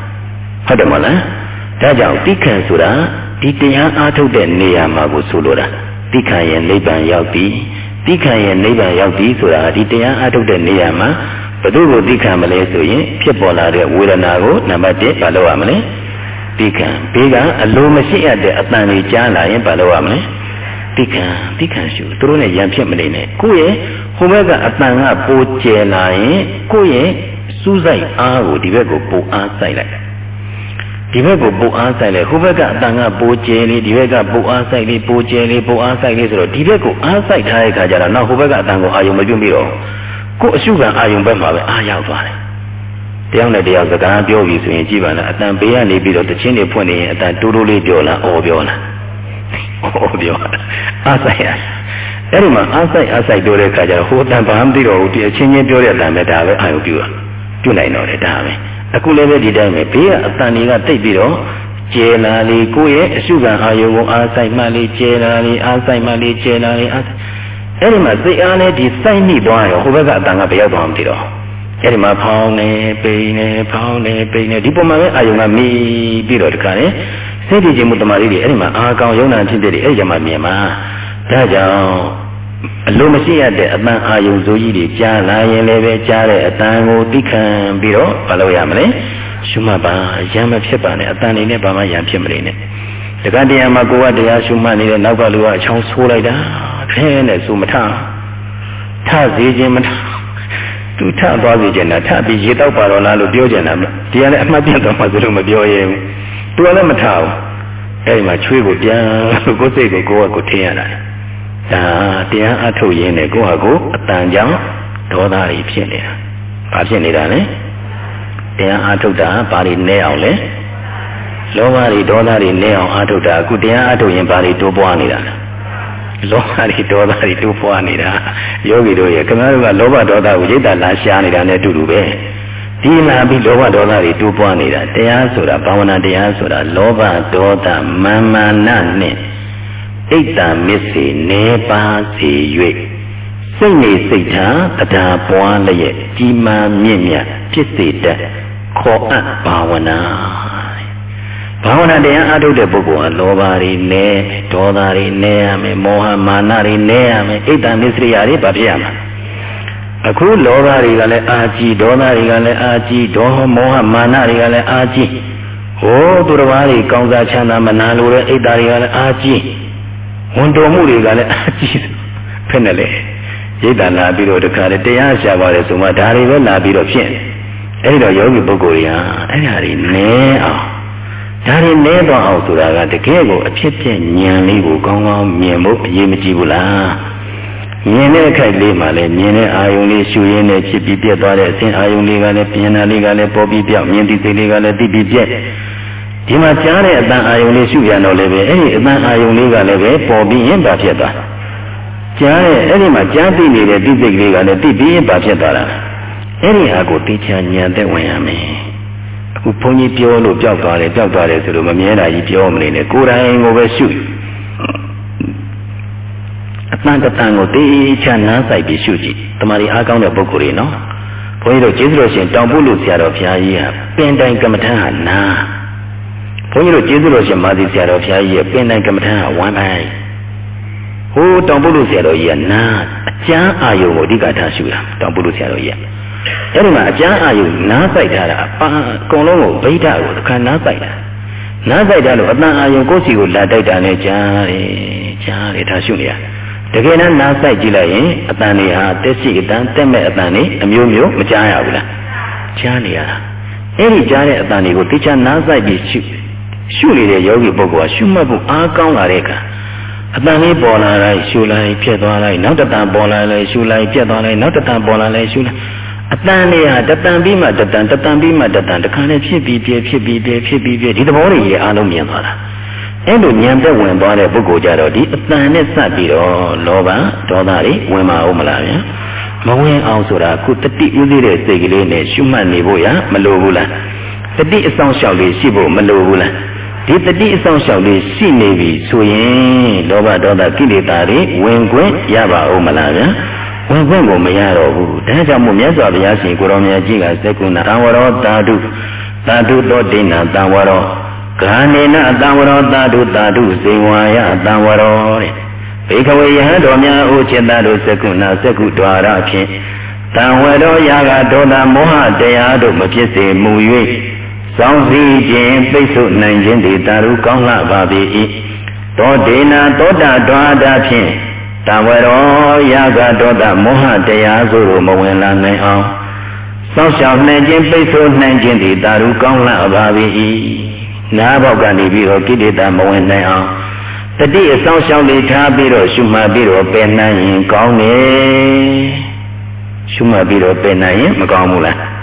ဟုတ်တယ်မလားဒါကြောင့်တိခံဆိုတာဒီတရားအားထုတ်တဲ့နေရာမှာကိုဆိုလိုတာတိခံရင်နိဗ္ဗာန်ရောက်ပြီ တိခံရင်နိဗ္ဗာန်ရောက်ပြီဆိုတာဒီတရားအားထုတ်တဲ့နေရာမှာဘယ်သူကိုတိခံမလဲဆိုရင်ဖြစ်ပေါ်လာတဲ့ဝေဒနာကိုနံပါတ်1ဘာလုပ်ရမလဲတိခံဘေးကအလိုမရှိအပ်တဲ့အတန်တွေကြားလာရင်ဘာလုပ်ရမလဲတိခံတိခံရှုသူတို့နဲ့ရံဖြစ်မနေနဲ့ကိုယ့်ရဲ့ဟိုဘက်ကအတန်ကပိုကျယ်လာရင်ကိုယ့်ရဲ့စူးစိုက်အားကိုဒီဘက်ကိုပိုအားစိုက်လိုက် ဒီဘက်ကိုပိုအားဆိုင်လေဟိုဘက်ကအတန်ကပိုကျဲလေးဒီဘက်ကပိုအားဆိုင်လေးပိုကျဲလေးပိုအားဆိုင်လေးဆိုတော့ဒီဘက်ကိုအားဆိုင်ထားတဲ့ခါကျတော့နောက်ဟိုဘက်ကအတန်ကိုအာယုံမပြုတ်ပြီးတော့ကိုယ်အရှုခံအာယုံဘက်မှာပဲအားရောက်သွားတယ်တယောက်နဲ့တယောက်စကားပြောပြီးဆိုရင်ကြည့်ပါလားအတန်ဘေးကနေပြီးတော့တချင်းတွေဖွင့်နေရင်အတန်တိုးတိုးလေးပြောလားအော်ပြောလားအော်ပြောအားဆိုင်ရအဲ့ဒီမှာအားဆိုင်အားဆိုင်ပြောတဲ့အခါကျတော့ဟိုအတန်ဘာမှမသိတော့ဘူးဒီအချင်းချင်းပြောတဲ့အတန်ပဲဒါပဲအာရုံပြုတာပြုနိုင်တော့တယ်ဒါပဲ အခုလည်းပဲဒီတိုင်းပဲဘေးကအတန်တွေကတိတ်ပြီးတော့ကျေလာလေကိုယ့်ရဲ့အရှုခံအာယုံကိုအားဆိုင်မှလေကျေလာလေအားဆိုင်မှလေကျေလာလေအားအဲ့ဒီမှာစိတ်အားနဲ့ဒီစိုက်မိသွားရောဟိုဘက်ကအတန်ကဘယ်ရောက်သွားမှမသိတော့အဲ့ဒီမှာဖောင်းနေပိန်နေဖောင်းနေပိန်နေဒီပုံမှန်ပဲအာယုံကမိပြီးတော့တခါလေစိတ်တည်ခြင်းမှုတမာရီတွေအဲ့ဒီမှာအာကောင်ယုံနာဖြစ်တဲ့အဲ့ဒီမှာမြင်မှာဒါကြောင့် အလိုမရှိရတဲ့အတန်အာယုံစိုးကြီးတွေကြားလာရင်လည်းပဲကြားတဲ့အတန်ကိုသိခံပြီးတော့မလုပ်ရမလဲရှုမှတ်ပါရံမဖြစ်ပါနဲ့အတန်နေနဲ့ဘာမှရံဖြစ်မနေနဲ့တခါတည်းမှာကိုယ်ကတရားရှုမှတ်နေတဲ့နောက်ကလူကအချောင်းဆိုးလိုက်တာခဲနဲ့ဆိုမထထစေခြင်းမထသူထသွားစေခြင်းတာထပြီးရေတောက်ပါတော့လားလို့ပြောကြတာမလားဒီကလည်းအမှတ်ပြတ်တော့မှသူတို့မပြောရဲဘူးသူကလည်းမထဘူးအဲဒီမှာချွေးကိုပြန်ကိုယ်စိတ်ကိုကိုယ်ကကိုထင်ရတာ ဒါတရားအထုတ်ရင်းနဲ့ကိုယ့်ဟာကိုယ်အတန်ကြောင့်ဒေါသတွေဖြစ်နေတာဘာဖြစ်နေတာလဲတရားအထုတ်တာဘာတွေနဲအောင်လဲလောဘတွေဒေါသတွေနဲအောင်အထုတ်တာအခုတရားအထုတ်ရင်ဘာတွေတိုးပွားနေတာလဲလောဘတွေဒေါသတွေတိုးပွားနေတာယောဂီတို့ရဲ့ခင်ဗျားတို့ကလောဘဒေါသကိုရိတ်တာလာရှားနေတာနဲ့အတူတူပဲဒီလာပြီးလောဘဒေါသတွေတိုးပွားနေတာတရားဆိုတာဘာဝနာတရားဆိုတာလောဘဒေါသမာမာနနဲ့ ဣတ္တမစ္စေနေပါစေ၍စိတ်နေစိတ်ထားတရားပွားလျက်ကြီးမားမြင့်မြတ်ဖြစ်စေတတ်ခေါ်အပ်ဘာဝနာဘာဝနာတရားအထုတ်တဲ့ပုဂ္ဂိုလ်ဟာလောဘတွေနဲဒေါသတွေနဲရမယ်မောဟမာနတွေနဲရမယ်ဣတ္တမစ္စရိယာတွေဘာဖြစ်ရမှာအခုလောဘတွေကလည်းအာကြီးဒေါသတွေကလည်းအာကြီးဒေါမောဟမာနတွေကလည်းအာကြီးဟိုသူတော်ဘာတွေကောင်းစားချမ်းသာမနာလိုတဲ့ဣတ္တတွေကလည်းအာကြီး ဝန်တော်မှုတွေကလည်းအာကြီးဖက်နဲ့လေရိတ်တလာပြီးတော့တခါတည်းတရားရှာပါတယ်ဆိုမှဒါတွေပဲလာပြီးတော့ဖြစ်အဲ့ဒီတော့ယောဂီပုဂ္ဂိုလ်တွေကအဲ့ဒါတွေနည်းအောင်ဒါတွေနည်းသွားအောင်ဆိုတာကတကယ်ကိုအဖြစ်ပြဉာဏ်လေးကိုကောင်းကောင်းမြင်ဖို့အရေးမကြီးဘူးလားမြင်တဲ့အခိုက်လေးမှလည်းမြင်တဲ့အာယုံလေးရှူရင်းနဲ့ဖြစ်ပြီးပြတ်သွားတဲ့အစဉ်အာယုံလေးကလည်းပြင်နာလေးကလည်းပေါ်ပြီးပြောက်မြင်သိစိတ်လေးကလည်းသိပြီးပြက် ဒီမှာကြားတဲ့အတန်အာယုံလေးရှုရတော့လည်းပဲအဲ့ဒီအတန်အာယုံလေးကလည်းပဲပေါ်ပြီးရင်ပါဖြစ်သွားကြားတဲ့အဲ့ဒီမှာကြားသိနေတဲ့သိစိတ်လေးကလည်းသိပြီးရင်ပါဖြစ်သွားတာအဲ့ဒီဟာကိုသိချာဉာဏ်သက်ဝင်ရမယ်အခုဘုန်းကြီးပြောလို့ကြောက်သွားတယ်ကြောက်သွားတယ်ဆိုလို့မမြဲတာကြီးပြောမနေနဲ့ကိုယ်တိုင်ကိုပဲရှုအတန်တန်ကိုသိချာနားဆိုင်ပြီးရှုကြည့်တမာရီအားကောင်းတဲ့ပုဂ္ဂိုလ်တွေနော်ဘုန်းကြီးတို့ကျေးဇူးတော်ရှင်တောင်ပုလို့ဆရာတော်ဘုရားကြီးဟာပင်တိုင်ကမ္မထံဟာနာဘု န်းကြီးတို့ကျေးဇူးတော်ရှင်မာသီဆရာတော်ဘုရားကြီးရဲ့ပင်တိုင်ကမ္မထံဟာဝမ်းပိုင်းဟိုတောင်ပုလို့ဆရာတော်ကြီးကနာအကျမ်းအာယုံကိုအဓိကထားရှုတာတောင်ပုလို့ဆရာတော်ကြီးကအဲ့ဒီမှာအကျမ်းအာယုနားဆိုင်ထားတာအပန်းအကုန်လုံးကိုဗိဓာကိုတစ်ခါနားဆိုင်တာနားဆိုင်တာလို့အတန်အာယုကိုယ်စီကိုလာတိုက်တာနဲ့ကြားတယ်ကြားတယ်ဒါရှုနေရတကယ်တမ်းနားဆိုင်ကြည့်လိုက်ရင်အတန်တွေဟာတက်ရှိအတန်တက်မဲ့အတန်တွေအမျိုးမျိုးမကြားရဘူးလားကြားနေရတာအဲ့ဒီကြားတဲ့အတန်တွေကိုတိကျနားဆိုင်ပြီးရှု ရှုနေတဲ့ယောဂီပုဂ္ဂိုလ်ကရှုမှတ်ဖို့အားကောင်းလာတဲ့အခါအတန်လေးပေါ်လာလိုက်ရှုလိုက်ပြက်သွားလိုက်နောက်တတန်ပေါ်လာလိုက်ရှုလိုက်ပြက်သွားလိုက်နောက်တတန်ပေါ်လာလိုက်ရှုလိုက်အတန်တွေဟာတတန်ပြီးမှတတန်တတန်ပြီးမှတတန်တခါနဲ့ဖြစ်ပြီးပြဖြစ်ပြီးပြဖြစ်ပြီးပြဒီသဘောတွေကြီးအားလုံးမြင်သွားတာအဲ့လိုဉာဏ်သက်ဝင်သွားတဲ့ပုဂ္ဂိုလ်ကြတော့ဒီအတန်နဲ့စပ်ပြီးတော့လောဘဒေါသတွေဝင်มาအောင်မလားဗျာမဝင်အောင်ဆိုတာခုတတိဥသိတဲ့စိတ်ကလေးနဲ့ရှုမှတ်နေဖို့ရမလိုဘူးလား တတိအဆောင်လျှောက်လေးရှိဖို့မလိုဘူးလားဒီတတိအဆောင်လျှောက်လေးရှိနေပြီဆိုရင်လောဘဒေါသကိလေသာတွေဝင်ခွင့်ရပါဦးမလားဗျာဝင်ခွင့်ကိုမရတော့ဘူးဒါကြောင့်မို့မြတ်စွာဘုရားရှင်ကိုရောင်မြတ်ကြီးကသက္ကုဏတံဝရောတာတုတာတုတောဒိဏတံဝရောဂာနေနတံဝရောတာတုတာတုဇေဝါယတံဝရောတဲ့ဘေခဝေယဟတော်များအိုจิตတို့သက္ကုဏသက္ကုဒွါရဖြင့်တံဝရောယာကဒေါသမောဟတရားတို့မဖြစ်စေမူ၍ စောင့်စည်းခြင်းပိတ်ဆို့နိုင်ခြင်းသည်တာရုကောင်းလှပါပေ၏သောဒေနာသောတာဒွါဒဖြင့်တဝရောယာကဒေါသမောဟတရားဆိုလိုမဝင်လာနိုင်အောင်စောင့်ရှောက်နိုင်ခြင်းပိတ်ဆို့နိုင်ခြင်းသည်တာရုကောင်းလှပါ၏နားဘောက်ကနေပြီးတော့ကိလေသာမဝင်နိုင်အောင်တတိအဆောင်ရှောက်လေးထားပြီးတော့ရှုမှတ်ပြီးတော့ပယ်နိုင်ရင်ကောင်းတယ်ရှုမှတ်ပြီးတော့ပယ်နိုင်ရင်မကောင်းဘူးလား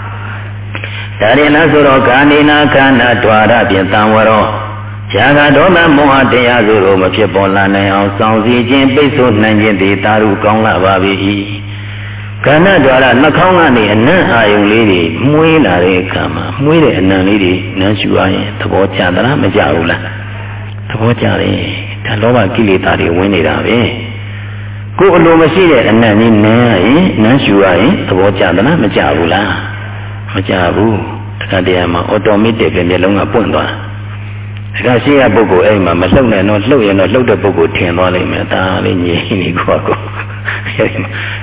ဒါရင်လားဆိုတော့ကာနေနာခန္ဓာ द्वार ဖြင့်တံဝရော ရာဂဒေါသမောဟတရားစုတို့မဖြစ်ပေါ်လာနိုင်အောင်စောင့်စည်းခြင်းပိတ်ဆို့နိုင်ခြင်းသည်တာရုကောင်းလာပါ၏ကဏ္ဍ द्वार နှာခေါင်းကနေအနံ့အာယုံလေးတွေမှုေးလာတဲ့အခါမှာမှုေးတဲ့အနံ့လေးတွေနမ်းရှူရရင်သဘောကျသလားမကျဘူးလားသဘောကျတယ်ဒါလောဘကိလေသာတွေဝင်နေတာပဲကိုယ်အလိုမရှိတဲ့အနံ့ကြီးနမ်းရရင်နမ်းရှူရရင်သဘောကျသလားမကျဘူးလား မကျဘူးတခါတည်းမှာအော်တိုမက်တစ်ပဲမျက်လုံးကပွင့်သွားဒါကရှိရပုဂ္ဂိုလ်အဲ့မှာမလှုပ်နဲ့တော့လှုပ်ရင်တော့လှုပ်တဲ့ပုဂ္ဂိုလ်ထင်သွားလိမ့်မယ်ဒါလေးငြိမ်နေကိုကော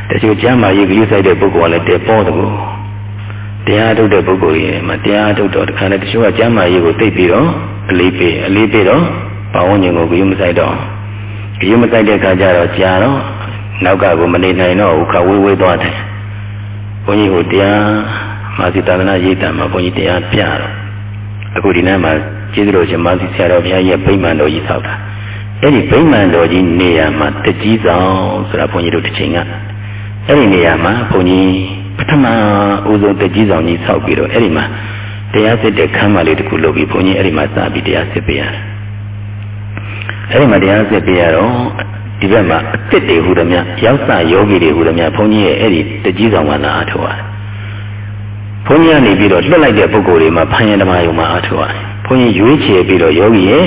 တချို့ကျမ်းမာရေးကလေးဆိုင်တဲ့ပုဂ္ဂိုလ်ကလည်းတဲပေါ်တယ်ကိုတရားထုတ်တဲ့ပုဂ္ဂိုလ်ကြီးမှာတရားထုတ်တော့တခါနဲ့တချို့ကကျမ်းမာရေးကိုသိပြီးတော့အလေးပေးအလေးပေးတော့ဘာဝဉ္ဇဉ်ကိုဂရုမစိုက်တော့ဂရုမစိုက်တဲ့အခါကျတော့ကြာတော့နောက်ကကိုမနေနိုင်တော့ဘူးခဝေးဝေးသွားတယ်ဘုန်းကြီးကိုတရား မာစီသာသနာရေးတံမှာဘုန်းကြီးတရားပြတော့အခုဒီနေ့မှာကျေးဇူးတော်ရှင်မာစီဆရာတော်ဘုရားရဲ့ဗိမာန်တော်ကြီးဆောက်တာအဲ့ဒီဗိမာန်တော်ကြီးနေရာမှာတကြီးဆောင်ဆိုတာဘုန်းကြီးတို့တစ်ချိန်ကအဲ့ဒီနေရာမှာဘုန်းကြီးပထမဦးဆုံးတကြီးဆောင်ကြီးဆောက်ပြီးတော့အဲ့ဒီမှာတရားစစ်တဲ့ခမ်းမလေးတစ်ခုလုပ်ပြီးဘုန်းကြီးအဲ့ဒီမှာစပြီးတရားစစ်ပေးရတယ်အဲ့ဒီမှာတရားစစ်ပေးရတော့ဒီဘက်မှာအစ်စ်တွေဟူသည်များရောက်စယောဂီတွေဟူသည်များဘုန်းကြီးရဲ့အဲ့ဒီတကြီးဆောင်ကနာအားထုတ်ရတယ် ဘုန်းကြီးကနေပြီးတော့လွတ်လိုက်တဲ့ပုဂ္ဂိုလ်တွေမှာဖန်ရဓမ္မယုံမှာအားထုတ်ရတယ်ဘုန်းကြီးရွေးချယ်ပြီးတော့ယောဂီရဲ့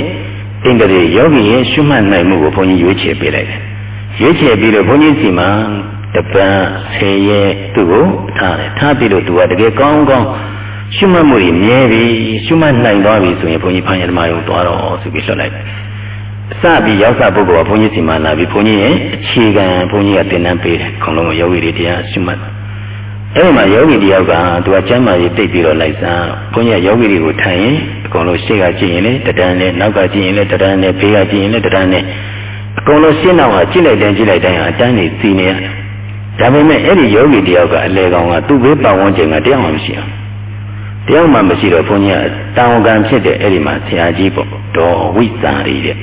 အင်္ဂရိယောဂီရဲ့ရှုမှတ်နိုင်မှုကိုဘုန်းကြီးရွေးချယ်ပေးလိုက်တယ်ရွေးချယ်ပြီးတော့ဘုန်းကြီးစီမှာတပန်းဆယ်ရဲ့သူ့ကိုထားတယ်ထားပြီးတော့သူကတကယ်ကောင်းကောင်းရှုမှတ်မှုတွေမြဲပြီရှုမှတ်နိုင်သွားပြီဆိုရင်ဘုန်းကြီးဖန်ရဓမ္မယုံသွားတော့ဆိုပြီးလွတ်လိုက်တယ်စပြီးရောက်စပုဂ္ဂိုလ်ကဘုန်းကြီးစီမှာလာပြီးဘုန်းကြီးရဲ့အခြေခံဘုန်းကြီးကသင်တန်းပေးတယ်အကုန်လုံးယောဂီတွေတရားရှုမှတ် အဲ့ဒီမှာယောဂီတယောက်ကသူကကျမ်းမာရေးတိတ်ပြီးတော့လိုက်စားဘုန်းကြီးကယောဂီတွေကိုထိုင်ရင်အကုန်လုံးရှေ့ကကြည့်ရင်လည်းတဒန်းနဲ့နောက်ကကြည့်ရင်လည်းတဒန်းနဲ့ဘေးကကြည့်ရင်လည်းတဒန်းနဲ့အကုန်လုံးရှင်းတော့ကကြည့်လိုက်တိုင်းကြည့်လိုက်တိုင်းဟာအတန်းနေစီနေရဒါပေမဲ့အဲ့ဒီယောဂီတယောက်ကအလေကောင်ကသူ့ဘေးပတ်ဝန်းကျင်ကတယောက်မှမရှိအောင်တယောက်မှမရှိတော့ဘုန်းကြီးကတောင်ကံဖြစ်တဲ့အဲ့ဒီမှာဆရာကြီးပေါ့ဒေါ်ဝိစာရီတဲ့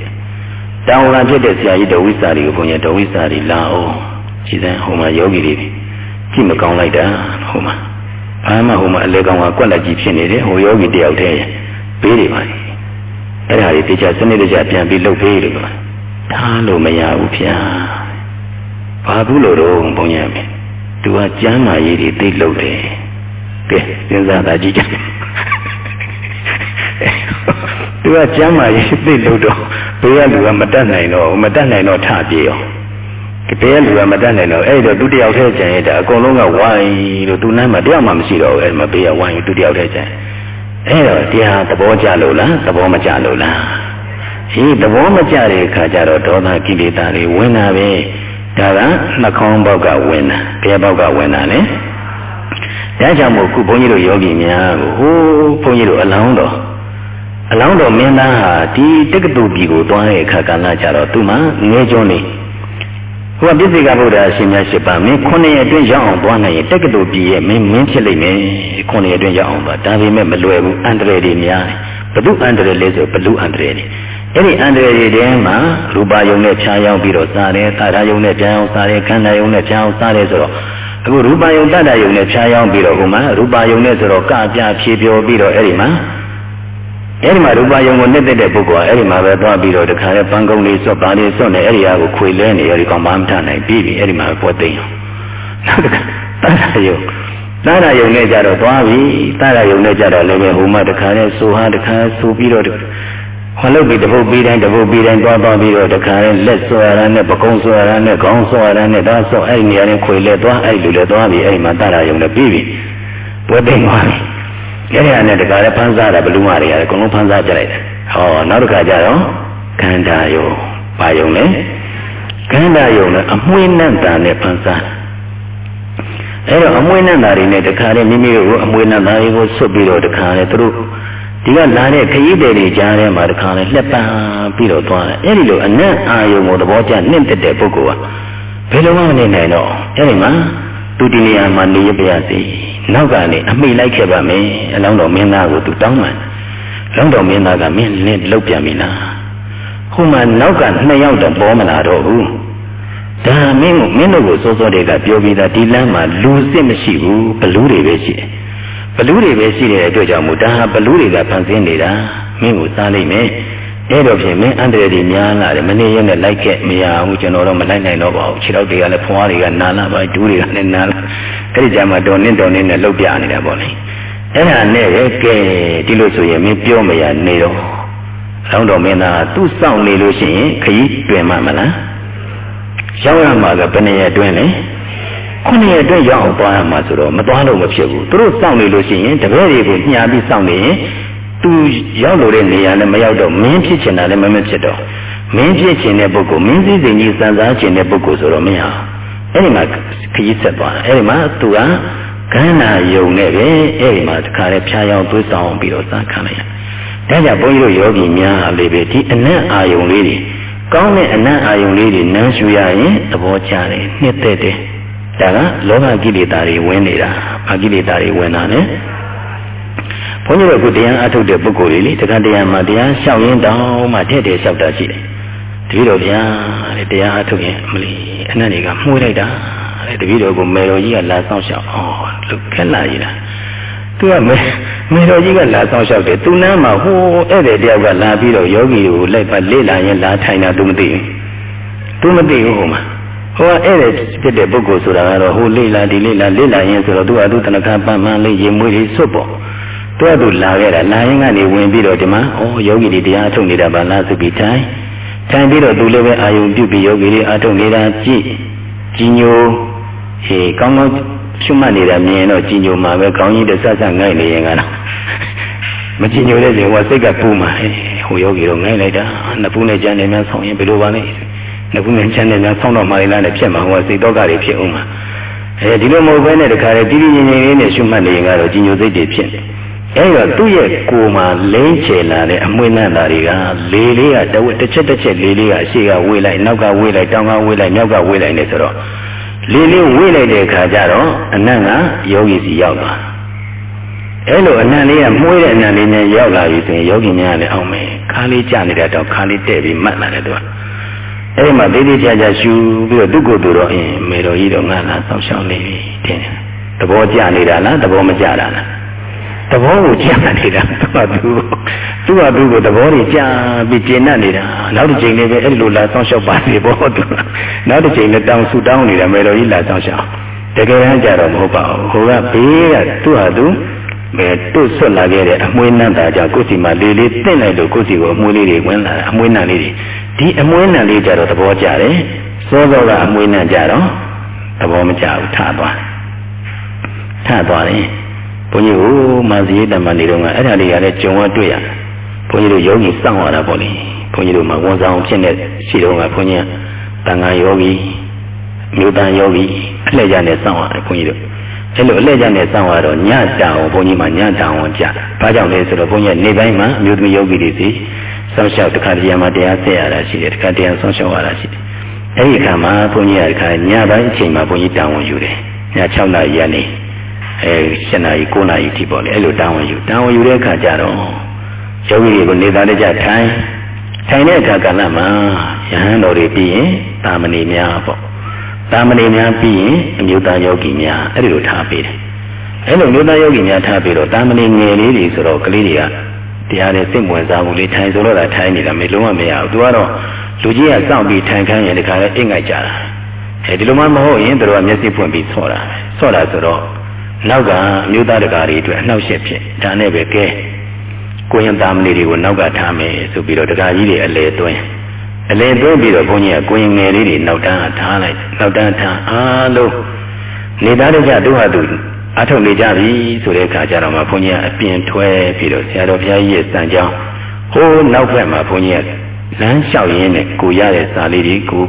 တောင်ကံဖြစ်တဲ့ဆရာကြီးဒေါ်ဝိစာရီကိုဘုန်းကြီးဒေါ်ဝိစာရီလာအောင်ရှိတဲ့ဟိုမှာယောဂီတွေ ကြည့်မကောင်းလိုက်တာဟိုမှာဘာမှဟိုမှာအလေကောင်ကကွက်လက်ကြီးဖြစ်နေတယ်ဟိုယောဂီတယောက်တည်းဘေးတွေပါအဲ့ဒါကြီးတရားစနစ်တကျပြန်ပြီးလုပ်ပေးလို့ထားလို့မရဘူးဗျာဘာဘူးလို့တော့ဘုံရမယ်သူကကျမ်းမာရေးတွေသိလို့တယ်ကဲစဉ်းစားတာကြည့်ကြသူကကျမ်းမာရေးသိလို့တော့ဘေးကလူကမတတ်နိုင်တော့မတတ်နိုင်တော့ထပြေ ရောဘယ်လူကမတတ်နိုင်တော့အဲ့တော့သူတယောက်တည်းကြံရတာအကုန်လုံးကဝိုင်းလို့သူနိုင်မှတယောက်မှမရှိတော့ဘူးအဲ့မှာဘေးကဝိုင်းသူတယောက်တည်းကြံအဲ့တော့တရားသဘောကျလို့လားသဘောမကျလို့လားဒီသဘောမကျတဲ့အခါကျတော့ဒေါသကိလေသာတွေဝင်တာပဲဒါကနှာခေါင်းပေါက်ကဝင်တာဘယ်ပေါက်ကဝင်တာလဲဒါကြောင့်မို့ခုဘုန်းကြီးတို့ယောဂီများကိုဟိုးဘုန်းကြီးတို့အလောင်းတော်အလောင်းတော်မင်းသားဟာဒီတက္ကသိုလ်ပြည်ကိုသွားတဲ့အခါကလည်းကြတော့သူမှငဲကျွန်းနေ ဟိုကပြည့်စေကဗုဒ္ဓအရှင်မြတ်ရှိပါမင်းခုနှစ်ရက်အတွင်းရောက်အောင်သွားနိုင်ရင်တက္ကသိုလ်ပြည်ရဲ့မင်းမင်းဖြစ်လိမ့်မယ်ခုနှစ်ရက်အတွင်းရောက်အောင်သွားဒါပေမဲ့မလွယ်ဘူးအန္တရာယ်တွေများတယ်ဘု து အန္တရာယ်လဲဆိုဘလူအန္တရာယ်တွေအဲ့ဒီအန္တရာယ်တွေထဲမှာရူပါယုံနဲ့ဖြားရောက်ပြီးတော့စားတယ်သာရယုံနဲ့ပြန်အောင်စားတယ်ခန္ဓာယုံနဲ့ပြန်အောင်စားတယ်ဆိုတော့အခုရူပါယုံတတ္တယုံနဲ့ဖြားရောက်ပြီးတော့ဟိုမှာရူပါယုံနဲ့ဆိုတော့ကပြဖြေပြောပြီးတော့အဲ့ဒီမှာ အဲ့ဒီမှာရူပယုံကိုနှစ်သက်တဲ့ပုဂ္ဂိုလ်ကအဲ့ဒီမှာပဲသွားပြီးတော့တခါလဲပန်းကုန်းလေးစွတ်ပါလေးစွတ်နေအဲ့ဒီဟာကိုခွေလဲနေအဲ့ဒီကောင်မှမထနိုင်ပြီးပြီအဲ့ဒီမှာပဲပွက်သိမ်းအောင်နောက်တခါတာရယုံတာရယုံနဲ့ကြတော့သွားပြီတာရယုံနဲ့ကြတော့လည်းပဲဟိုမှာတခါလဲဆိုဟာတခါဆိုပြီးတော့ဟောလုပ်ပြီးတပုတ်ပြီးတိုင်းတပုတ်ပြီးတိုင်းသွားသွားပြီးတော့တခါလဲလက်ဆွဲရတာနဲ့ပကုံးဆွဲရတာနဲ့ခေါင်းဆွဲရတာနဲ့ဒါဆွဲအဲ့ဒီနေရာနဲ့ခွေလဲသွားအဲ့ဒီလူလဲသွားပြီအဲ့ဒီမှာတာရယုံနဲ့ပြီးပြီပွက်သိမ်းသွားပြီ အဲ့ဒီအနေနဲ့တခါလဲဖန်ဆားတာဘလူးမတွေရတယ်အကုန်လုံးဖန်ဆားပြလိုက်တယ်ဟောနောက်တစ်ခါကျတော့ခန္ဓာယုံပါယုံလဲခန္ဓာယုံနဲ့အမွှေးနဲ့တာနဲ့ဖန်ဆားအဲ့တော့အမွှေးနဲ့တာတွေနဲ့တခါလဲမိမိတို့အမွှေးနဲ့တာတွေကိုဆွတ်ပြီးတော့တခါလဲသူတို့ဒီကလာတဲ့ခရီးသည်တွေကြားထဲမှာတခါလဲလက်ပံပြီးတော့သွားတယ်အဲ့ဒီလိုအနတ်အာယုံကိုသဘောကျနှင့်တက်တဲ့ပုဂ္ဂိုလ်ကဘယ်လိုမှမနေနိုင်တော့အဲ့ဒီမှာ သူဒီနေရာမှာနေရပါစေနောက်ကနေအမိလိုက်ခဲ့ပါမယ်အလောင်းတော်မင်းသားကိုသူတောင်းပန်လောင်းတော်မင်းသားကမင်းလင်းလောက်ပြန်ပြီလားဟိုမှာနောက်ကနှစ်ယောက်တော့ပေါ်မလာတော့ဘူးဒါမင်းကိုမင်းတို့ကိုစိုးစိုးတွေကပြောပြီးသားဒီလမ်းမှာလူစစ်မရှိဘူးဘလူးတွေပဲရှိတယ်ဘလူးတွေပဲရှိတဲ့အတွက်ကြောင့်မို့ဒါဟာဘလူးတွေကဖန်ဆင်းနေတာမင်းကိုစားလိုက်မယ် အဲ့တော့ဖြင့်မင်းအန္တရာယ်တွေများလာတယ်မနေရနဲ့လိုက်ခဲ့မရဘူးကျွန်တော်တော့မလိုက်နိုင်တော့ပါဘူးခြေထောက်တွေကလည်းဖွားတွေကနာလာပါဒူးတွေကလည်းနာလာအဲ့ဒီကြမှာတော်နင်းတော်နင်းနဲ့လှုပ်ပြနေတာပေါ့လေအဲ့ဒါနဲ့ပဲကဲဒီလိုဆိုရင်မင်းပြောမရနေတော့လောင်းတော်မင်းသားသူ့စောင့်နေလို့ရှိရင်ခရီးတွင်မှမလားရောက်ရမှာကဘယ်နှစ်ရက်တွင်လဲခုနှစ်ရက်အတွင်းရောက်အောင်သွားရမှာဆိုတော့မသွားလို့မဖြစ်ဘူးသူတို့စောင့်နေလို့ရှိရင်တပည့်တွေကိုညှာပြီးစောင့်နေရင် သူရောက်လို့တဲ့နေရာနဲ့မရောက်တော့မင်းဖြစ်ချင်တာလည်းမမဖြစ်တော့မင်းဖြစ်ချင်တဲ့ပုဂ္ဂိုလ်မင်းစည်းစိမ်ကြီးစံစားချင်တဲ့ပုဂ္ဂိုလ်ဆိုတော့မရအဲ့ဒီမှာခရီးဆက်သွားတယ်အဲ့ဒီမှာသူကကန္နာယုံနဲ့ပဲအဲ့ဒီမှာတခါလေဖြားရောက်သွေးဆောင်ပြီးတော့စားခံလိုက်ရဒါကြောင့်ဘုန်းကြီးတို့ယောဂီများလေးပဲဒီအနတ်အာယုံလေးတွေကောင်းတဲ့အနတ်အာယုံလေးတွေနမ်းရှူရရင်သဘောကျတယ်နှစ်သက်တယ်ဒါကလောဘကိလေသာတွေဝင်နေတာဘာကိလေသာတွေဝင်တာလဲ ဘုန်းကြီးတို့ကတရားအထုတ်တဲ့ပုဂ္ဂိုလ်တွေလေတခါတရားမှာတရားလျှောက်ရင်တောင်းမှထည့်တယ်လျှောက်တာရှိတယ်တပည့်တော်ဗျာတဲ့တရားအထုတ်ရင်မလီအနတ်တွေကမှုလိုက်တာတဲ့တပည့်တော်ကမေတော်ကြီးကလာဆောင်ရှောက်ဩလူခက်လာကြီးလားသူကမေမေတော်ကြီးကလာဆောင်ရှောက်တယ်သူနမ်းမှာဟိုးဧည့်သည်တယောက်ကလာပြီးတော့ယောဂီကိုလိုက်ပါလေ့လာရင်လာထိုင်တာသူမသိဘူးသူမသိဘူးဟိုမှာဟိုကအဲ့ဒါဖြစ်တဲ့ပုဂ္ဂိုလ်ဆိုတာကတော့ဟိုလေ့လာဒီလေ့လာလေ့လာရင်ဆိုတော့သူကသူတဏ္ဍာပန်းပန်းလေးရေမွေးလေးစွတ်ပေါ့ သူကသူလာခဲ့တာလာရင်ကနေဝင်ပြီးတော့ဒီမှာဩယောဂီတွေတရားထုတ်နေတာပါလားဆိုပြီးထိုင်ထိုင်ပြီးတော့သူလည်းပဲအာယုံပြုပြီးယောဂီတွေအထုတ်နေတာကြည့်ကြီးညိုဟေးကောင်းကောင်းရှုမှတ်နေတာမြင်တော့ကြီးညိုမှာပဲကောင်းကြီးတစ်ဆက်ဆက်ငိုက်နေရင်ကတော့မကြည်ညိုတဲ့ချိန်ကစိတ်ကပူမှာဟိုယောဂီတော့ငိုက်လိုက်တာနှစ်ပူးနဲ့ကြမ်းနေမှဆောင်ရင်ဘယ်လိုပါလဲငကုနဲ့ချမ်းနဲ့များဆောင်းတော့မှလည်းလည်းဖြစ်မှာဟိုစိတ်တော့ကတွေဖြစ်အောင်မှာအဲဒီလိုမဟုတ်ဘဲနဲ့တခါလေတီးတီးငြိမ်ငြိမ်လေးနဲ့ရှုမှတ်နေရင်ကတော့ကြီးညိုစိတ်တွေဖြစ်တယ် အဲဒါသူ့ရဲ့ကိုယ်မှာလိမ့်ချေလာတဲ့အမွှေးနှံ့တာတွေကလေလေးကတဝက်တစ်ချက်တစ်ချက်လေလေးကအရှိကဝေးလိုက်နောက်ကဝေးလိုက်တောင်ကဝေးလိုက်မြောက်ကဝေးလိုက်နေဆိုတော့လေလေးဝေးလိုက်တဲ့အခါကျတော့အနတ်ကယောဂီစီရောက်သွားအဲလိုအနတ်လေးကမှုေးတဲ့အနတ်လေးနဲ့ရောက်လာပြီဆိုရင်ယောဂီများလည်းအောင်မယ်ခါလေးကြနေတဲ့တော့ခါလေးတဲ့ပြီးမှတ်လာတယ်သူကအဲ့မှာတေးသေးချာချာရှူပြီးတော့သူ့ကိုယ်သူတော့အင်းမေတော်ကြီးတော့ငါလာဆောက်ရှောက်နေပြီတင်တယ်သဘောကျနေတာလားသဘောမကျတာလား သဘောကိုကျနေတာသူကသူသူကသူကိုသဘောကြီးကြာပြီးကျင်တ်နေတာနောက်တစ်ချိန်လေးပဲအဲ့လိုလာဆောက်ရှောက်ပါစေပေါ့သူနောက်တစ်ချိန်လည်းတောင်းဆူတောင်းနေတာမေတော်ကြီးလာဆောက်ရှောက်တကယ်တမ်းကျတော့မဟုတ်ပါဘူးဟိုကဘေးကသူ့ဟာသူပဲတွတ်ဆွတ်လာခဲ့တဲ့အမွှေးနှံ့တာကြောင့်ကိုယ်စီမှာလေးလေးတင့်လိုက်လို့ကိုယ်စီကိုအမွှေးလေးတွေဝင်လာအမွှေးနှံ့လေးတွေဒီအမွှေးနှံလေးကြတော့သဘောကျတယ်စောစောကအမွှေးနှံကြတော့သဘောမကျဘူးထသွားထသွားတယ် ဘုန်းကြီးဟိုမာဇီတမန်နေတော့ကအဲ့ဒါလေးကလည်းကြုံရတွေ့ရဘုန်းကြီးတို့ယောဂီစောင့်ရတာပေါ့လေဘုန်းကြီးတို့မှာဝန်ဆောင်ဖြစ်နေရှိတော့ကဘုန်းကြီးတန်ခါယောဂီမြို့တန်ယောဂီအလှည့်ကြနဲ့စောင့်ရတယ်ဘုန်းကြီးတို့အဲ့လိုအလှည့်ကြနဲ့စောင့်ရတော့ညတောင်ဘုန်းကြီးမှာညတောင်ကြဘာကြောင့်လဲဆိုတော့ဘုန်းကြီးနေပိုင်းမှာအမျိုးသမီးယောဂီတွေစီဆောင်းလျှောက်တခါတည်းမှာတရားဆက်ရတာရှိတယ်တခါတည်းဆောင်းလျှောက်ရတာရှိတယ်အဲ့ဒီအခါမှာဘုန်းကြီးကတခါညပိုင်းအချိန်မှာဘုန်းကြီးတောင်းဝန်ယူတယ်ည6နာရီရနေ အဲ7နာရီ9နာရီထိပေါ့လေအဲ့လိုတောင်းဝန်ယူတောင်းဝန်ယူတဲ့အခါကျတော့ယောဂီတွေကိုနေသားတကြထိုင်ထိုင်တဲ့အခါကလည်းမှာယဟန်တော်တွေပြီးရင်တာမဏေများပေါ့တာမဏေများပြီးရင်အမျိုးသားယောဂီများအဲ့ဒီလိုထားပေးတယ်အဲ့လိုမျိုးသားယောဂီများထားပြီးတော့တာမဏေငယ်လေးတွေဆိုတော့ကလေးတွေကတရားနဲ့စိတ်ဝင်စားမှုလေးထိုင်ဆိုတော့တာထိုင်နေတာမေလုံးဝမရဘူးသူကတော့လူကြီးကစောင့်ပြီးထိုင်ခိုင်းရင်ဒီခါလဲအိတ်ငိုက်ကြတာအဲဒီလိုမှမဟုတ်ရင်တို့ကမျက်စိဖွင့်ပြီးဆော့တာဆော့တာဆိုတော့ နောက်ကအမျိုးသားတကာတွေအတွက်အနှောက်အယှက်ဖြစ်ဒါနဲ့ပဲကဲကိုရင်သားမလေးတွေကိုနောက်ကထားမယ်ဆိုပြီးတော့တကာကြီးတွေအလဲသွင်းအလဲသွင်းပြီးတော့ဘုန်းကြီးကကိုရင်ငယ်လေးတွေနောက်တန်းထားလိုက်နောက်တန်းထားအားလုံးနေသားတကြသူဟာသူအထုတ်နေကြပြီဆိုတဲ့အခါကျတော့မှဘုန်းကြီးကအပြင်ထွဲပြီးတော့ဆရာတော်ဘုရားကြီးရဲ့စံကြောင်းဟိုးနောက်ဘက်မှာဘုန်းကြီးကလမ်းလျှောက်ရင်းနဲ့ကိုရတဲ့စာလေးတွေကို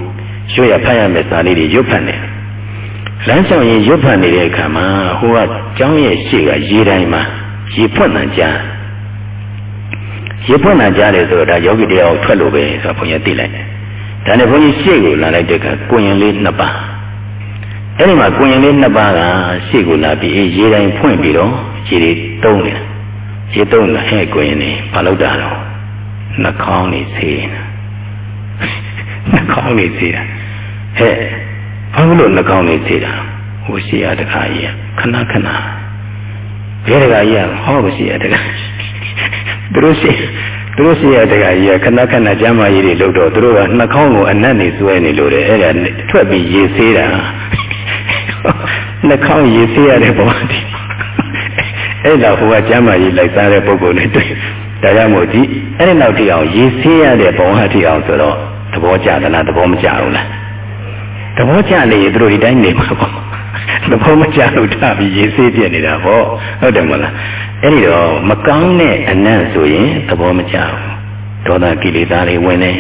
ရွတ်ရဖတ်ရမယ့်စာလေးတွေရွတ်ဖတ်နေ လမ်းလျှောက်ရင်ရွတ်ဖတ်နေတဲ့အခါမှာဟိုကကျောင်းရဲ့ရှေ့ကရေတိုင်းမှာရေဖွင့်နှံကြားရေဖွင့်နှံကြားတယ်ဆိုတော့ဒါယောဂီတရားကိုထွက်လို့ပဲဆိုတော့ဘုန်းကြီးသိလိုက်တယ်ဒါနဲ့ဘုန်းကြီးရှေ့ကိုလာလိုက်တဲ့အခါကိုရင်လေးနှစ်ပါးအဲ့ဒီမှာကိုရင်လေးနှစ်ပါးကရှေ့ကိုလာပြီးအေးရေတိုင်းဖွင့်ပြီးတော့ရေတွေတုံးနေတာရေတုံးနေတာဟဲ့ကိုရင်နေဘာလို့တာတော့နှာခေါင်းနေဆေးနေတာနှာခေါင်းနေဆေးတာဟဲ့ ဘာလို့နှာခေါင်းနေဆေးတာဟိုရှိရတခါကြီးခဏခဏဘယ်တခါကြီးဟောမရှိရတခါသူတို့ရှိသူတို့ရှိရတဲ့ကကြီးကခဏခဏကျမ်းမာရေးတွေလုပ်တော့သူတို့ကနှာခေါင်းကိုအနက်နေစွဲနေလို့တယ်အဲ့ဒါထွက်ပြီးရေဆေးတာနှာခေါင်းရေဆေးရတဲ့ပုံဒီအဲ့ဒါဟိုကကျမ်းမာရေးလိုက်စားတဲ့ပုံကိုလည်းတွေ့ဒါကြောင့်မို့ဒီအဲ့ဒီနောက်တိအောင်ရေဆေးရတဲ့ပုံဟာတိအောင်ဆိုတော့သဘောကျသလားသဘောမကျဘူးလား သဘောကျနေရင်သူတို့ဒီတိုင်းနေမှာပေါ့သဘောမကျလို့ထားပြီးရေဆေးပြနေတာပေါ့ဟုတ်တယ်မလားအဲ့ဒီတော့မကောင်းတဲ့အနံ့ဆိုရင်သဘောမကျဘူးဒေါသကိလေသာတွေဝင်နေ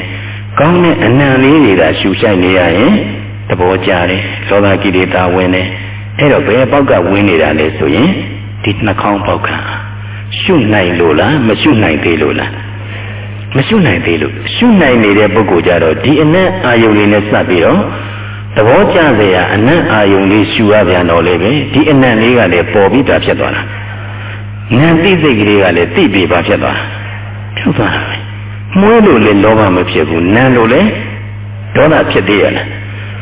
ကောင်းတဲ့အနံ့လေးတွေကရှူရှိုက်နေရရင်သဘောကျတယ်ဒေါသကိလေသာဝင်နေအဲ့တော့ဘယ်ပေါက်ကဝင်နေတာလဲဆိုရင်ဒီနှာခေါင်းပေါက်ကရှုနိုင်လို့လားမရှုနိုင်သေးလို့လားမရှုနိုင်သေးလို့ရှုနိုင်နေတဲ့ပုဂ္ဂိုလ်ကြတော့ဒီအနံ့အာယုန်လေးနဲ့စပ်ပြီးတော့ သဘောကျစရာအနံ့အာယုန်လေးရှူရပြန်တော့လေပဲဒီအနံ့လေးကလည်းပေါ်ပြီးတာဖြစ်သွားတာဉာဏ်သိစိတ်ကလေးကလည်းသိပြီးပါဖြစ်သွားတာဖြစ်သွားတာပဲမွေးလို့လည်းလောဘမဖြစ်ဘူးနံလို့လည်းဒေါသဖြစ်သေးရလား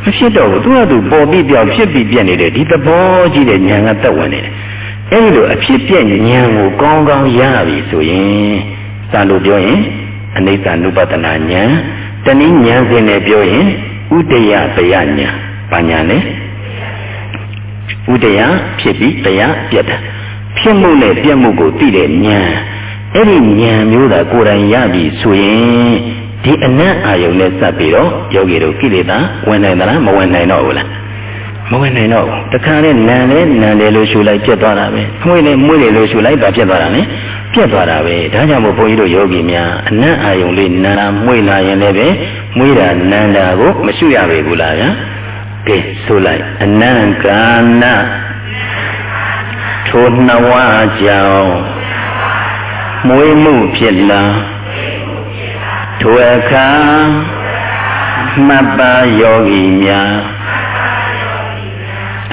မဖြစ်တော့ဘူးသူကသူပေါ်ပြီးပြောင်းဖြစ်ပြီးပြက်နေတဲ့ဒီသဘောကြီးတဲ့ဉာဏ်ကတက်ဝင်နေတယ်အဲဒီလိုအဖြစ်ပြက်ဉာဏ်ကိုကောင်းကောင်းရပြီဆိုရင်သာလို့ပြောရင်အနိစ္စ ानु ပတနာဉာဏ်တနည်းဉာဏ်စဉ်နဲ့ပြောရင် ဥဒယပယညာဘာညာလဲဥဒယဖြစ်ပြီးပယပြတ်တာဖြစ်မှုနဲ့ပြတ်မှုကိုသိတဲ့ဉာဏ်အဲ့ဒီဉာဏ်မျိုးသာကိုယ်တိုင်ရပြီဆိုရင်ဒီအနတ်အာယုန်နဲ့စပ်ပြီးတော့ယောဂီတို့ကိလေသာဝင်နိုင်သလားမဝင်နိုင်တော့ဘူးလားမဝင်နိုင်တော့ဘူးတခါနဲ့နံလဲနံတယ်လို့ရှုလိုက်ပြတ်သွားတာပဲမွေးလဲမွေးတယ်လို့ရှုလိုက်ပါပြတ်သွားတာလေ ပြတ်သွားတာပဲဒါကြောင့်မို့ဘုန်းကြီးတို့ယောဂီများအနတ်အာယုန်လေးနံတာမွေးလာရင်လည်းပဲမွေးတာနံတာကိုမရှုရပေဘူးလားဗျာကဲဆိုလိုက်အနံကာနထိုနှဝကြောင့်မွေးမှုဖြစ်လာထိုအခါမှတ်ပါယောဂီများ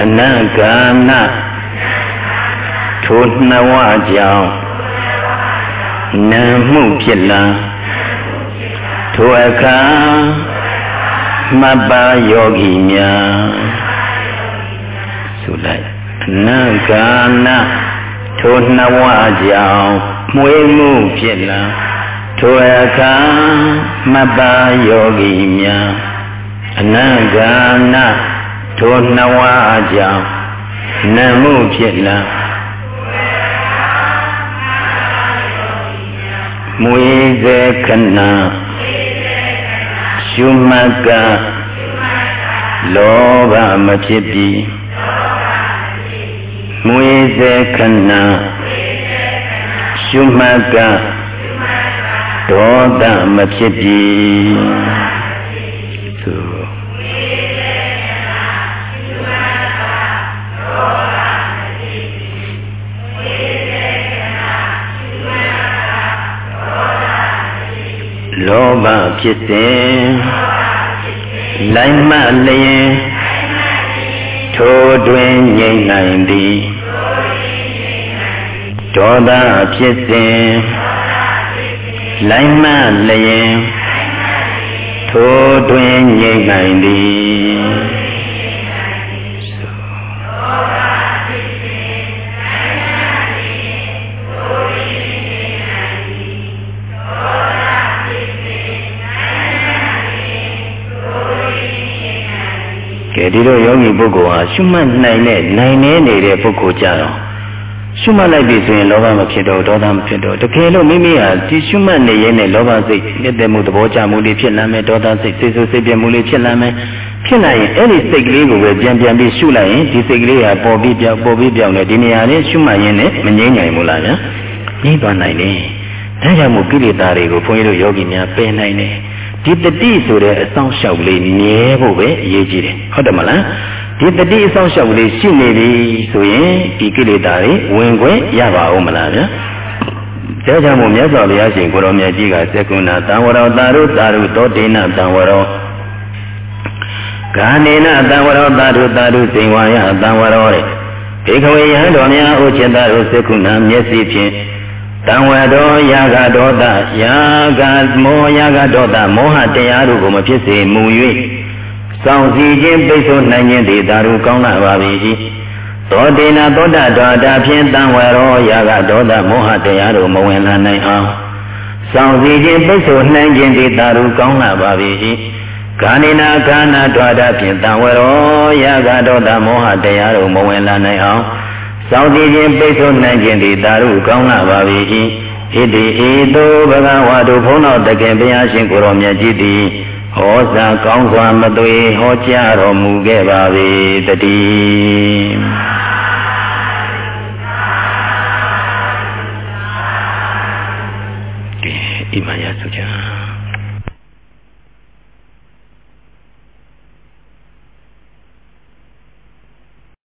အနံကာနထိုနှဝကြောင့် နာမှုဖြစ်လာထိုအခါမပ္ပါယောဂီများဆိုလိုက်အနံကာနထိုနှဝကြောင့်မွေးမှုဖြစ်လာထိုအခါမပ္ပါယောဂီများအနံကာနထိုနှဝကြောင့်နမှုဖြစ်လာ မွေစေခဏရှုမှတ်ကလောဘမဖြစ်ပြီမွေစေခဏရှုမှတ်ကဒေါသမဖြစ်ပြီ လောဘဖြစ်စဉ်လိုက်မှလျင်ထိုတွင်ငြိမ့်နိုင်သည်ဒေါသဖြစ်စဉ်လိုက်မှလျင်ထိုတွင်ငြိမ့်နိုင်သည် ဒီလိုယောဂီပုဂ္ဂိုလ်ဟာရှုမှတ်နိုင်တဲ့နိုင်နေနေတဲ့ပုဂ္ဂိုလ်ကြတော့ရှုမှတ်လိုက်ပြီဆိုရင်လောဘမဖြစ်တော့ဒေါသမဖြစ်တော့တကယ်လို့မိမိဟာဒီရှုမှတ်နေရင်လည်းလောဘစိတ်နှစ်သက်မှုသဘောကျမှုလေးဖြစ်လာမယ်ဒေါသစိတ်စိတ်ဆိုးစိတ်ပြမှုလေးဖြစ်လာမယ်ဖြစ်လာရင်အဲ့ဒီစိတ်ကလေးကိုပဲပြန်ပြန်ပြီးရှုလိုက်ရင်ဒီစိတ်ကလေးဟာပေါ်ပြီးပြောင်းပေါ်ပြီးပြောင်းနေဒီနေရာလေးရှုမှတ်ရင်လည်းမငြိမ့်နိုင်ဘူးလားဗျာငြိမ့်သွားနိုင်တယ်ဒါကြောင့်မို့ကိလေသာတွေကိုဘုန်းကြီးတို့ယောဂီများပယ်နိုင်တယ် ဒီတတိဆိုတဲ့အဆောင်လျှောက်လေးမြဲဖို့ပဲအရေးကြီးတယ်ဟုတ်တယ်မလားဒီတတိအဆောင်လျှောက်လေးရှိနေပြီဆိုရင်ဒီကိလေသာတွေဝင်ခွင့်ရပါဦးမလားဗျာဒါကြောင့်မို့မြတ်စွာဘုရားရှင်ကိုရောမြတ်ကြီးကသက္ကုဏတံဝရောတာရုတာရုသောတေနတံဝရောဂာနေနတံဝရောတာရုတာရုစိန်ဝါယတံဝရောတဲ့ဒေခဝေယံတော်များဥจิตတရုသက္ကုဏမျက်စိဖြင့် တံဝတောယာဂဒေါသယာဂမောယာဂဒေါသမောဟတရားတို့ကိုမဖြစ်စေမူ၍စောင့်စီခြင်းပိတ်ဆို့နိုင်ခြင်းသည်သာရုကောင်းလာပါပြီသောတေနာသောတတော်တာဖြင့်တံဝရောယာဂဒေါသမောဟတရားတို့မဝင်လာနိုင်အောင်ဆောင်စီခြင်းပိတ်ဆို့နှံခြင်းသည်တာရုကောင်းလာပါပြီ။ကာနိနာကာနာတွာဒဖြင့်တံဝရောယဂဒေါတမောဟတရားတို့မဝင်လာနိုင်အောင် စောင့်တည်ခြင်းပိတ်ဆို့နိုင်ခြင်းသည်တာရုကောင်းလာပါပြီဣတိဤသို့ဘဂဝါတို့ဘုန်းတော်တကယ်ဘုရားရှင်ကိုရောမြတ်ကြီးသည်ဟောစာကောင်းစွာမသွေဟောကြားတော်မူခဲ့ပါ၏တည်းကဲဣမယဆုချာ